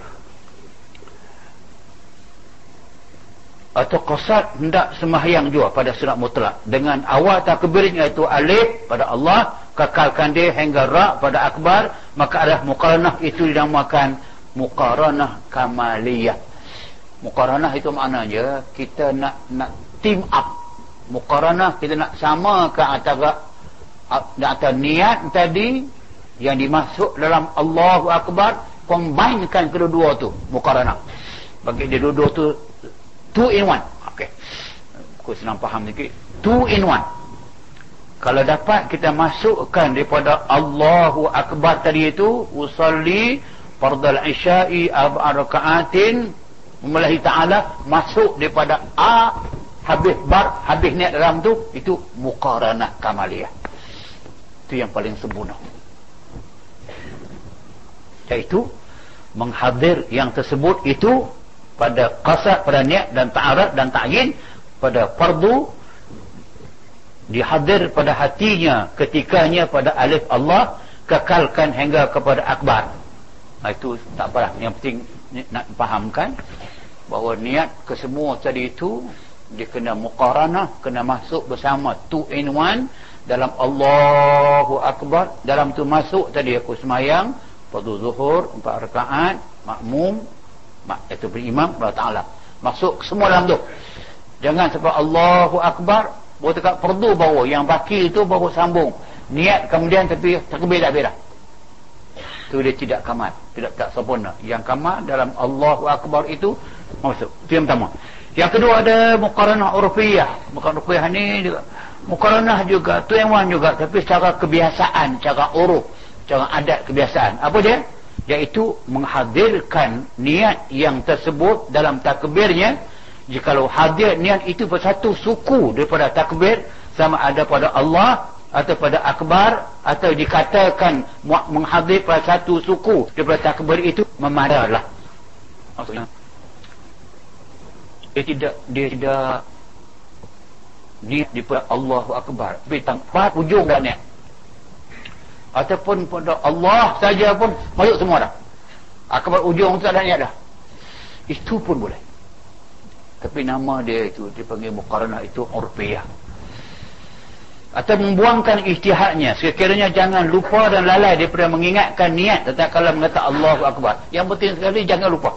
Atau qasad hendak sembahyang juga pada sunat mutlak. Dengan awal takbirnya itu alif pada Allah kekalkan dia hingga ra pada akbar maka adalah muqaranah itu dinamakan muqaranah kamaliyah. Muqaranah itu maknanya kita nak nak team up. Muqaranah kita nak samakan antara atau niat tadi yang dimasuk dalam Allahu Akbar combinekan kedua-dua tu mukarana. Bagi dia dua-dua tu two in one. Ok aku senang faham sikit. Two in one. Kalau dapat kita masukkan daripada Allahu Akbar tadi itu usalli fardal isya'i arba'araka'atin memulahi ta'ala masuk daripada A habis bar habis niat dalam tu itu mukarana kamaliyah itu yang paling sempurna. Iaitu menghadir yang tersebut itu pada qasad pada niat dan ta'arad dan ta'yin pada fardu dihadir pada hatinya ketikanya pada alif Allah kekalkan hingga kepada akbar. Nah, itu tak apalah yang penting nak fahamkan bahawa niat kesemua tadi itu dia kena muqaranah kena masuk bersama two in one dalam Allahu Akbar. Dalam tu masuk tadi aku semayang. Pada zuhur empat rakaat makmum mak itu berimam Allah Taala. Masuk semua dalam tu. Jangan sebab Allahu Akbar baru dekat perdu baru yang baki itu baru sambung. Niat kemudian tapi takbir dah beda itu dia tidak kamat. Tidak tak sempurna. Yang kamat dalam Allahu Akbar itu masuk. Itu yang pertama. Yang kedua ada muqaranah urfiyah. Muqaranah urfiyah ni muqaranah juga tu yang juga tapi secara kebiasaan cara uruf cara adat kebiasaan. Apa dia? Iaitu menghadirkan niat yang tersebut dalam takbirnya. Jikalau hadir niat itu bersatu suku daripada takbir sama ada pada Allah atau pada akbar atau dikatakan menghadir pada satu suku daripada takbir itu memadalah maksudnya dia tidak dia tidak niat daripada Allahu Akbar. Bintang empat ujung dan niat ataupun pada Allah saja pun masuk semua dah. Akbar ujung tu ada niat dah. Itu pun boleh. Tapi nama dia itu dipanggil muqaranah itu urfiyah. Atau membuangkan ijtihadnya. Sekiranya jangan lupa dan lalai daripada mengingatkan niat tentang kalau mengata Allahu Akbar. Yang penting sekali jangan lupa.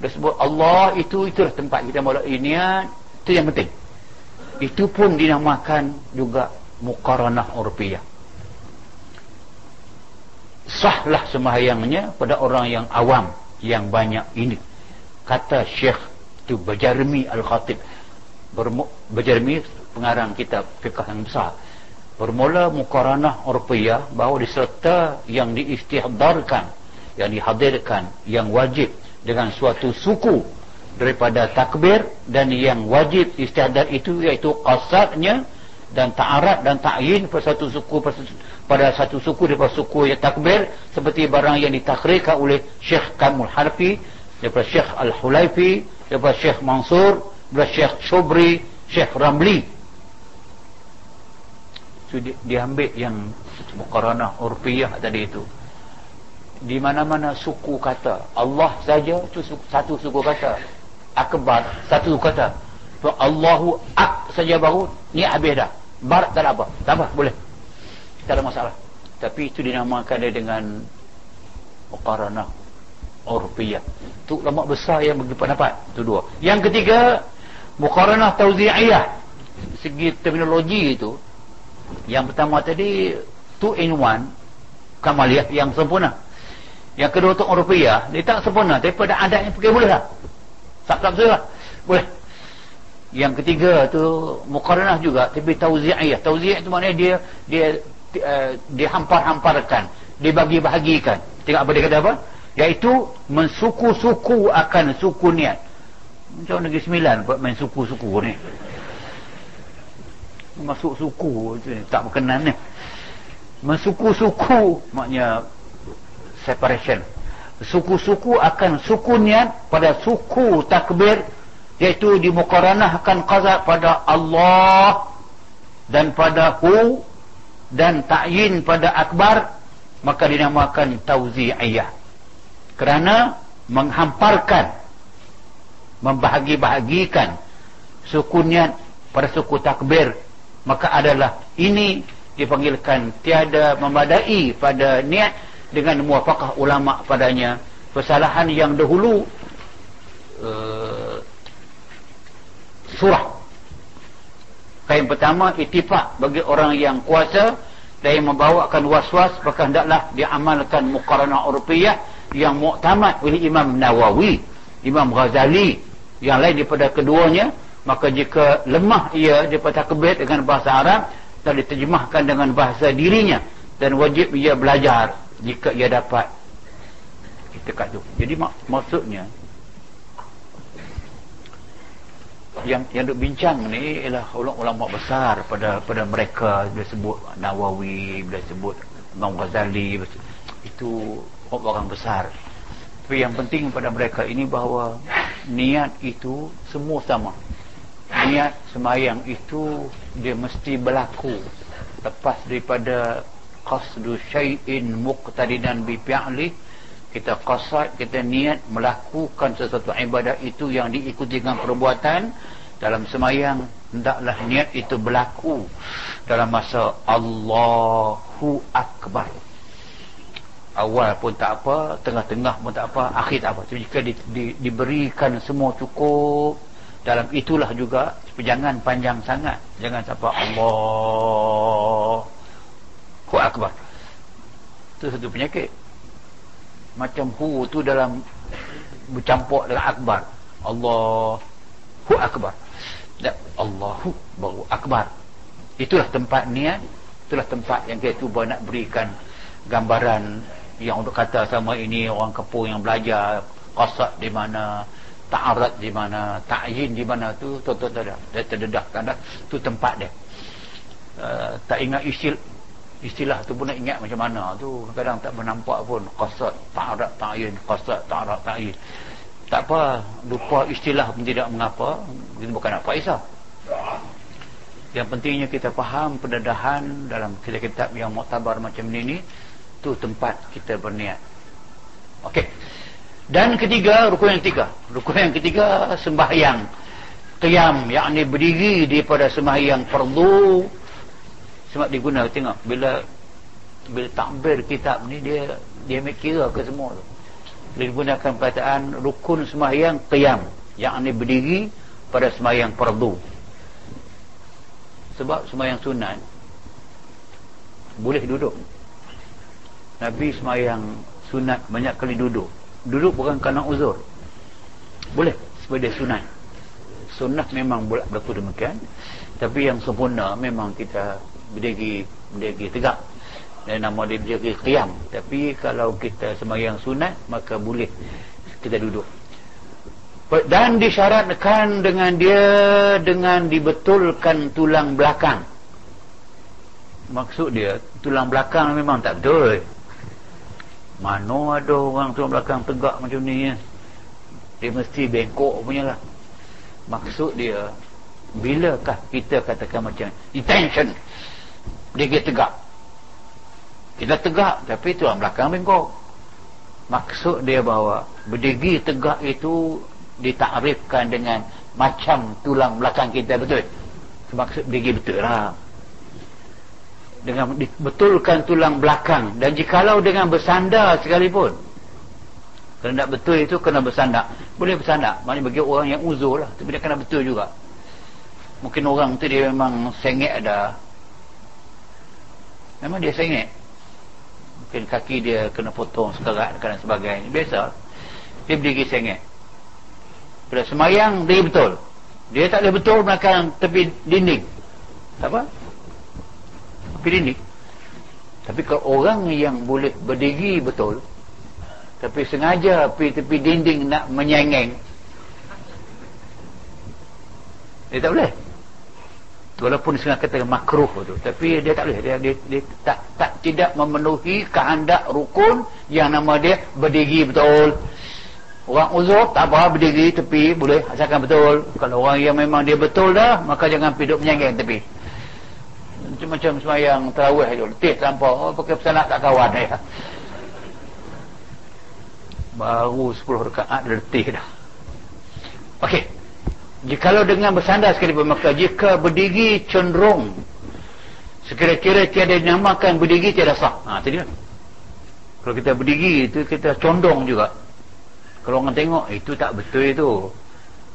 Dia sebut Allah itu itulah tempat kita mulai niat itu yang penting itu pun dinamakan juga muqaranah urfiyah. Sahlah sembahyangnya pada orang yang awam yang banyak ini. Kata Syekh tu Bajarmi Al-Khatib. Bajarmi pengarang kitab fiqh yang besar. Bermula mukaranah urfiyah bahawa diserta yang diistihdarkan yang dihadirkan yang wajib dengan suatu suku daripada takbir dan yang wajib istihdar itu iaitu qasadnya dan ta'arat dan ta'yin pada satu suku pada satu suku daripada suku yang takbir seperti barang yang ditakrika oleh Syekh Kamul Harfi daripada Syekh Al-Hulaifi daripada Syekh Mansur daripada Syekh Shubri Syekh Ramli. Itu di, diambil yang mukaranah urfiyah tadi itu. Di mana-mana suku kata Allah saja itu satu suku kata akbar. Satu kata. Allahu ak saja baru ni habis dah. Bar tak apa. Tak apa boleh. Tak ada masalah. Tapi itu dinamakan dia dengan muqaranah urfiyah. Tu lama besar yang bagi pendapat. Itu dua. Yang ketiga muqaranah tauzi'iyah. Segi terminologi itu yang pertama tadi two in one kamaliyah yang sempurna. Yang kedua tu urfiyah dia tak sempurna. Tapi pada adat yang pergi boleh lah tak tak betul lah. Boleh. Yang ketiga tu muqaranah juga tapi tauzi'iyah. Tauzi' itu maknanya dia dia uh, dihampar-hamparkan dibagi-bahagikan. Tengok apa dia kata apa? Iaitu mensuku-suku akan suku niat. Macam negeri sembilan buat main suku-suku ni. Masuk suku tak berkenan ni. Mensuku-suku maknanya separation suku-suku akan suku niat pada suku takbir iaitu dimukaranahkan qazat pada Allah dan pada hu dan ta'yin pada akbar maka dinamakan tauzi'iyah. Kerana menghamparkan membahagi-bahagikan suku niat pada suku takbir maka adalah ini dipanggilkan tiada memadai pada niat dengan muafakah ulama padanya. Kesalahan yang dahulu uh, surah. Kain pertama itifak bagi orang yang kuasa dan yang membawakan was-was maka hendaklah diamalkan muqaranah urfiyah yang muktamad oleh Imam Nawawi Imam Ghazali. Yang lain daripada keduanya maka jika lemah ia daripada takbir dengan bahasa Arab dan diterjemahkan dengan bahasa dirinya dan wajib ia belajar jika ia dapat kita kat tu jadi mak maksudnya yang yang duk bincang ni ialah ulama-ulama besar pada pada mereka. Bila sebut Nawawi bila sebut Imam Ghazali itu orang besar. Tapi yang penting pada mereka ini bahawa niat itu semua sama. Niat semayang itu dia mesti berlaku. Lepas daripada qasdu syai'in muqtadinan bi fi'li kita qasad kita niat melakukan sesuatu ibadah itu yang diikuti dengan perbuatan. Dalam semayang hendaklah niat itu berlaku. Dalam masa Allahu Akbar. Awal pun tak apa tengah-tengah pun tak apa akhir tak apa. Jika di, di, diberikan semua cukup dalam itulah juga jangan panjang sangat. Jangan sampai Allah ku akbar. Itu satu penyakit. Macam hu tu dalam bercampur dengan akbar. Allah hu akbar. Dan Allahu baru akbar. Itulah tempat niat itulah tempat yang kita cuba nak berikan gambaran yang untuk kata sama ini orang kepung yang belajar qasad di mana ta'arad di mana ta'yin di mana tu tu tu tu dia terdedah tanda tu tempat dia. Uh, tak ingat istilah istilah tu pun nak ingat macam mana tu. Kadang tak bernampak pun. Qasad ta'arad ta'yin qasad ta'arad ta'yin tak apa lupa istilah pun tidak mengapa. Itu bukan apa isah yang pentingnya kita faham pendedahan dalam kitab-kitab yang muktabar macam ini tu tempat kita berniat. Okey. Dan ketiga rukun yang ketiga rukun yang ketiga sembahyang. Qiyam yakni berdiri daripada sembahyang fardu sebab diguna tengok bila bila takbir kitab ni dia dia ambil kira ke semua tu. Dia gunakan perkataan rukun sembahyang qiyam yakni berdiri pada sembahyang fardu. Sebab sembahyang sunat boleh duduk. Nabi semayang sunat banyak kali duduk. Duduk bukan kerana uzur. Boleh sebab dia sunat. Sunat memang boleh berlaku demikian. Tapi yang sempurna memang kita berdiri berdiri tegak. Dan nama dia berdiri qiyam. Tapi kalau kita semayang sunat maka boleh kita duduk. Dan disyaratkan dengan dia dengan dibetulkan tulang belakang. Maksud dia tulang belakang memang tak betul. Mana ada orang tuan belakang tegak macam ni ya? Dia mesti bengkok punya lah Maksud dia Bilakah kita katakan macam Intention Dia tegak. Kita tegak Tapi tuan belakang bengkok Maksud dia bahawa Berdiri tegak itu Ditakrifkan dengan Macam tulang belakang kita betul? Maksud berdiri betul lah. Dengan betulkan tulang belakang. Dan jikalau dengan bersandar sekalipun. Kalau nak betul itu kena bersandar boleh bersandar maknanya bagi orang yang uzur lah. Tapi dia kena betul juga. Mungkin orang tu dia memang sengit ada memang dia sengit. Mungkin kaki dia kena potong sekerat dan sebagainya. Biasa. Dia berdiri sengit. Pada semayang dia betul. Dia tak boleh betul belakang tepi dinding. Apa? Klinik tapi kalau orang yang boleh berdiri betul tapi sengaja pergi tepi dinding nak menyengeng dia tak boleh walaupun sengaja kata makruh tu tapi dia tak boleh. Dia, dia, dia tak, tak tidak memenuhi kehendak rukun yang nama dia berdiri betul. Orang uzur tak apa berdiri tepi boleh asalkan betul. Kalau orang yang memang dia betul dah maka jangan pergi duduk menyengeng tepi. Macam semayang terawih tu letih tanpa oh, pakai pesanak tak kawan ya. baru 10 rekaat letih dah. Ok jikalau dengan bersandar sekali maka jika berdiri cenderung sekira-kira tiada dinamakan berdiri tiada sah. Ha, tadi kan kalau kita berdiri itu kita condong juga. Kalau orang tengok itu tak betul itu.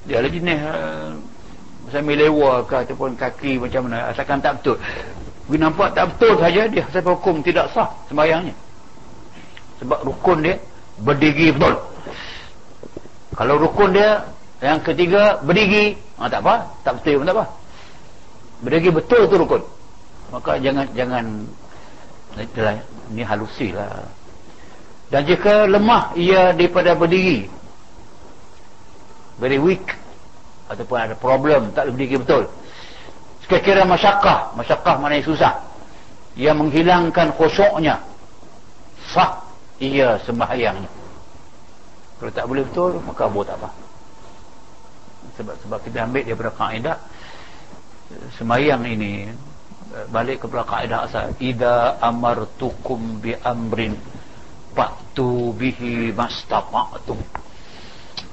Dia lagi jenis sambil lewa ke ataupun kaki macam mana asalkan tak betul. Bila nampak tak betul saja dia sampai hukum tidak sah sembahyangnya. Sebab rukun dia berdiri betul. Kalau rukun dia yang ketiga berdiri ha, tak apa. Tak betul pun tak apa. Berdiri betul tu rukun. Maka jangan jangan ini halusi lah. Dan jika lemah ia daripada berdiri very weak ataupun ada problem tak berdiri betul. Sekiranya masyakah masyakah mana yang susah. Ia menghilangkan khusyuknya. Sah ia sembahyangnya. Kalau tak boleh betul maka buat apa sebab sebab kita ambil daripada kaedah sembahyang ini balik kepada kaedah asal idza amartukum bi amrin fatu bihi mastaqatum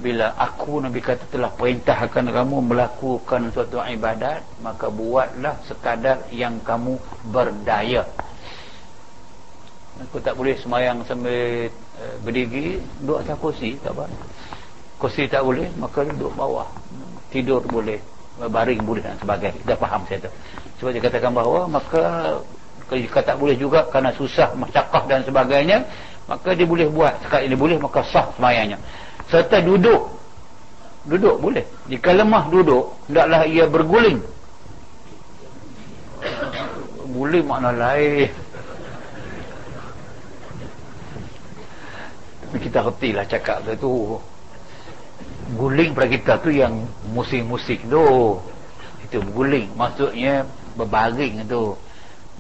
bila aku Nabi kata telah perintahkan kamu melakukan suatu ibadat maka buatlah sekadar yang kamu berdaya. Aku tak boleh semayang sambil uh, berdiri duduk atas kursi tak apa kursi tak boleh maka duduk bawah. Tidur boleh baring boleh dan sebagainya. Dah faham saya tu. Sebab dia katakan bahawa maka jika tak boleh juga kerana susah masyarakat dan sebagainya maka dia boleh buat. Sekali ini boleh maka sah semayangnya. Serta duduk. Duduk boleh. Jika lemah duduk hendaklah ia berguling. Boleh makna lain. Kita reti lah cakap tu guling pada kita tu yang musik-musik tu. Itu guling. Maksudnya berbaring tu.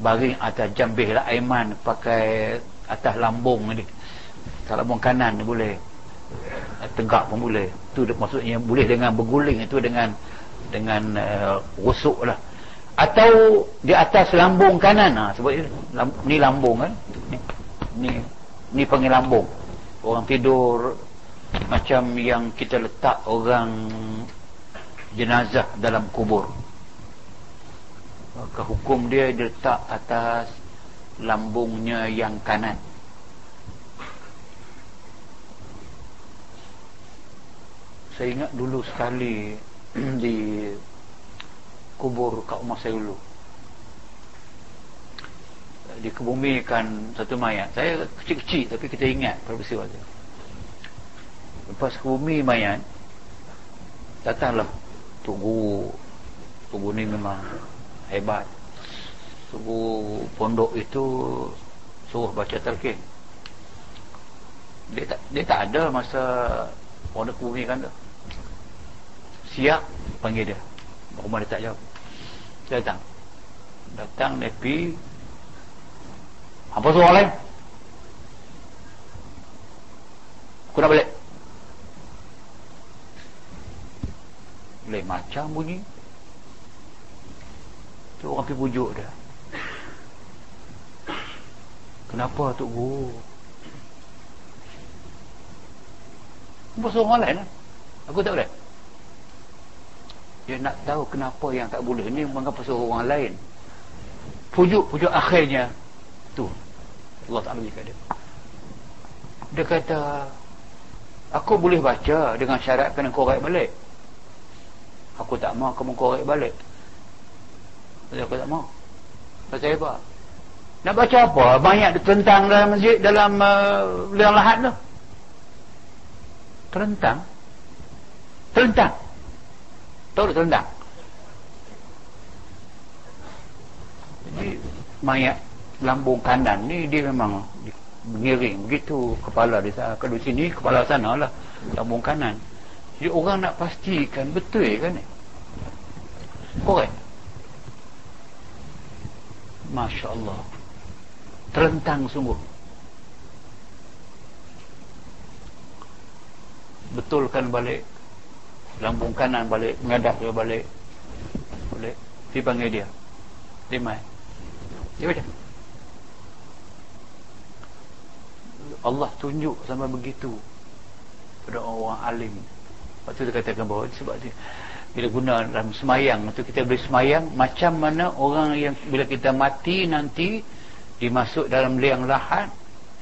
Baring atas jambih lah aiman pakai atas lambung ni. Atas lambung kanan ni boleh. Tegak pun boleh. Tu maksudnya boleh dengan berguling. Itu dengan dengan uh, rusuk lah. Atau di atas lambung kanan. Ha, sebab ni lambung kan. Ni ni, ni panggil lambung. Orang tidur macam yang kita letak orang jenazah dalam kubur. Maka hukum dia diletak atas lambungnya yang kanan. Saya ingat dulu sekali di kubur kat rumah saya dulu. Dikebumikan satu mayat. Saya kecil-kecil tapi kita ingat peristiwa tu lepas kebumi mayat datanglah Tok Guru. Ni memang hebat. Guru pondok itu suruh baca terkin dia tak, dia tak ada masa pondok kebumi kan tu. Siap panggil dia. Rumah dia tak jawab. Dia datang. Datang Nepi. Apa soalan aku nak balik lain macam bunyi. Tu orang pergi pujuk dia. Kenapa tu guru? Apa soalan lain lah. Aku tak boleh. Dia nak tahu kenapa yang tak boleh ni mengapa suruh orang lain. Pujuk-pujuk akhirnya. Tu. Allah Ta'ala jika dia. Dia kata aku boleh baca dengan syarat kena korek balik aku tak mau kamu korek balik. Saya aku tak mau kata apa? Nak baca apa? Banyak tentang dalam masjid dalam uh, liang lahat tu. Terentang. Terentang. Tahu tak terentang? Jadi mayat lambung kanan ni dia memang mengiring begitu kepala dia sana kalau sini kepala sana lah lambung kanan jadi orang nak pastikan betul kan ni? Correct Masya Allah terentang sungguh. Betulkan balik lambung kanan balik mengadap dia balik balik. Dipanggil dia. Dia main dia baca Allah tunjuk sampai begitu. Pada orang alim lepas tu dia katakan bahawa sebab dia bila guna dalam semayang tu kita boleh semayang macam mana orang yang bila kita mati nanti dimasuk dalam liang lahat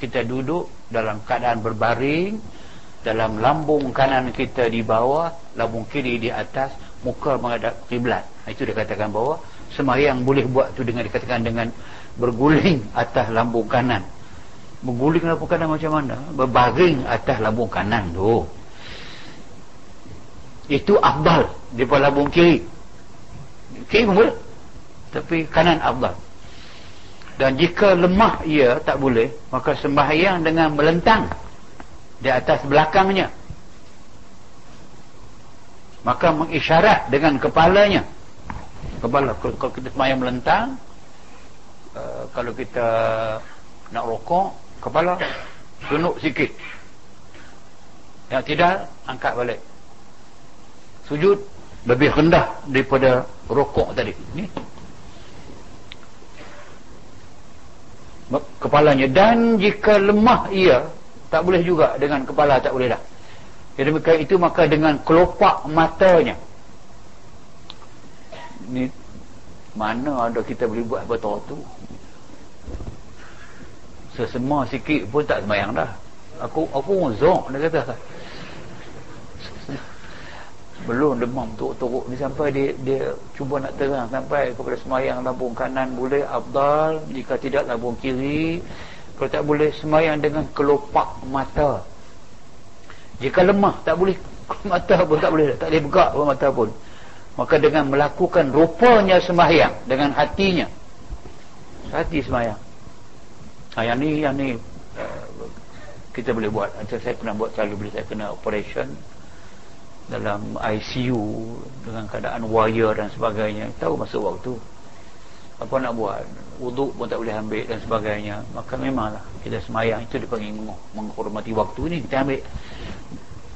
kita duduk dalam keadaan berbaring dalam lambung kanan kita di bawah lambung kiri di atas muka menghadap kiblat itu dia katakan bahawa semayang boleh buat tu dengan dikatakan dengan berguling atas lambung kanan Mengguling lambung kanan macam mana? Berbaring atas lambung kanan tu. Itu afdal daripada lambung kiri. Kiri pun boleh. Tapi kanan afdal. Dan jika lemah ia tak boleh, maka sembahyang dengan melentang di atas belakangnya. Maka mengisyarat dengan kepalanya. Kepala kalau kita sembahyang melentang, uh, kalau kita nak rokok kepala tunduk sikit yang tidak angkat balik sujud lebih rendah daripada rokok tadi. Ni. Kepalanya. Dan jika lemah ia tak boleh juga dengan kepala tak boleh dah. Jadi maka itu maka dengan kelopak matanya. Ni mana ada kita boleh buat betul tu sesema sikit pun tak semayang dah. Aku aku zok dia kata belum demam teruk-teruk ni sampai dia dia cuba nak terang sampai kepada semayang lambung kanan boleh abdal jika tidak lambung kiri. Kalau tak boleh semayang dengan kelopak mata. Jika lemah tak boleh mata pun tak boleh tak boleh begak pun mata pun. Maka dengan melakukan rupanya semayang dengan hatinya. Hati semayang. Ha, yang ni yang ni uh, kita boleh buat. Saya pernah buat selalu bila saya kena operation dalam ICU dengan keadaan wire dan sebagainya. Tahu masa waktu. Apa nak buat? Wuduk pun tak boleh ambil dan sebagainya. Maka memanglah kita semayang. Itu dipanggil menghormati waktu ni. Kita ambil.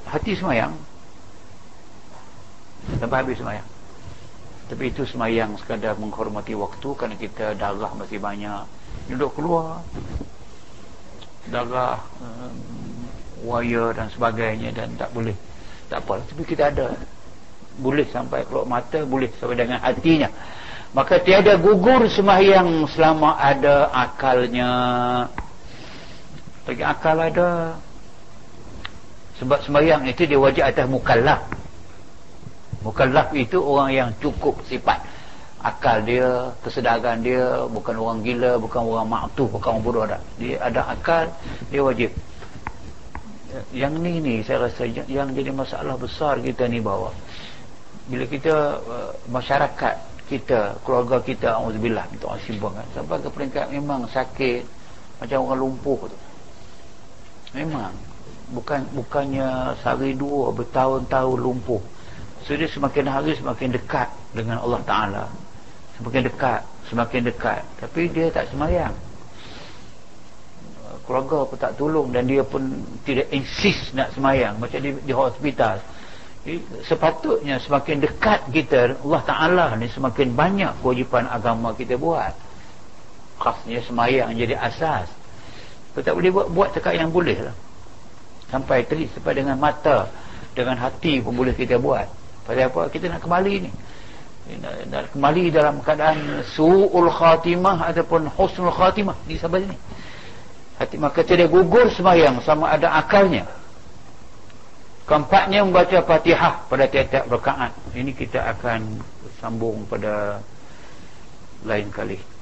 Hati semayang. Sampai habis semayang. Tapi itu semayang sekadar menghormati waktu kerana kita darah masih banyak. Duduk keluar. Darah um, wire dan sebagainya dan tak boleh tak apa tapi kita ada. Boleh sampai keluar mata boleh sampai dengan hatinya. Maka tiada gugur semahyang selama ada akalnya. Bagi akal ada. Sebab sembahyang itu dia wajib atas mukallaf. Mukallaf itu orang yang cukup sifat. Akal dia kesedaran dia bukan orang gila bukan orang maktuh bukan orang bodoh. Dia ada akal dia wajib yang ni ni saya rasa yang, jadi masalah besar kita ni bawa bila kita uh, masyarakat kita keluarga kita auzubillah minta asimbang kan. Sampai ke peringkat memang sakit macam orang lumpuh tu. Memang bukan bukannya sehari dua bertahun-tahun lumpuh. So dia semakin hari semakin dekat dengan Allah Ta'ala. Semakin dekat semakin dekat. Tapi dia tak semayang keluarga pun tak tolong dan dia pun tidak insist nak semayang. Macam di, di hospital. Sepatutnya semakin dekat kita Allah Ta'ala ni semakin banyak kewajipan agama kita buat. Khasnya semayang jadi asas. Kita tak boleh buat, buat cakap yang boleh lah. Sampai terik sampai dengan mata dengan hati pun boleh kita buat. Pada apa? Kita nak kembali ni. Nak, kembali dalam keadaan su'ul khatimah ataupun husnul khatimah. Di sahabat ni hati maka tidak gugur semayang sama ada akalnya. Keempatnya membaca fatihah pada tiap-tiap rakaat. Ini kita akan sambung pada lain kali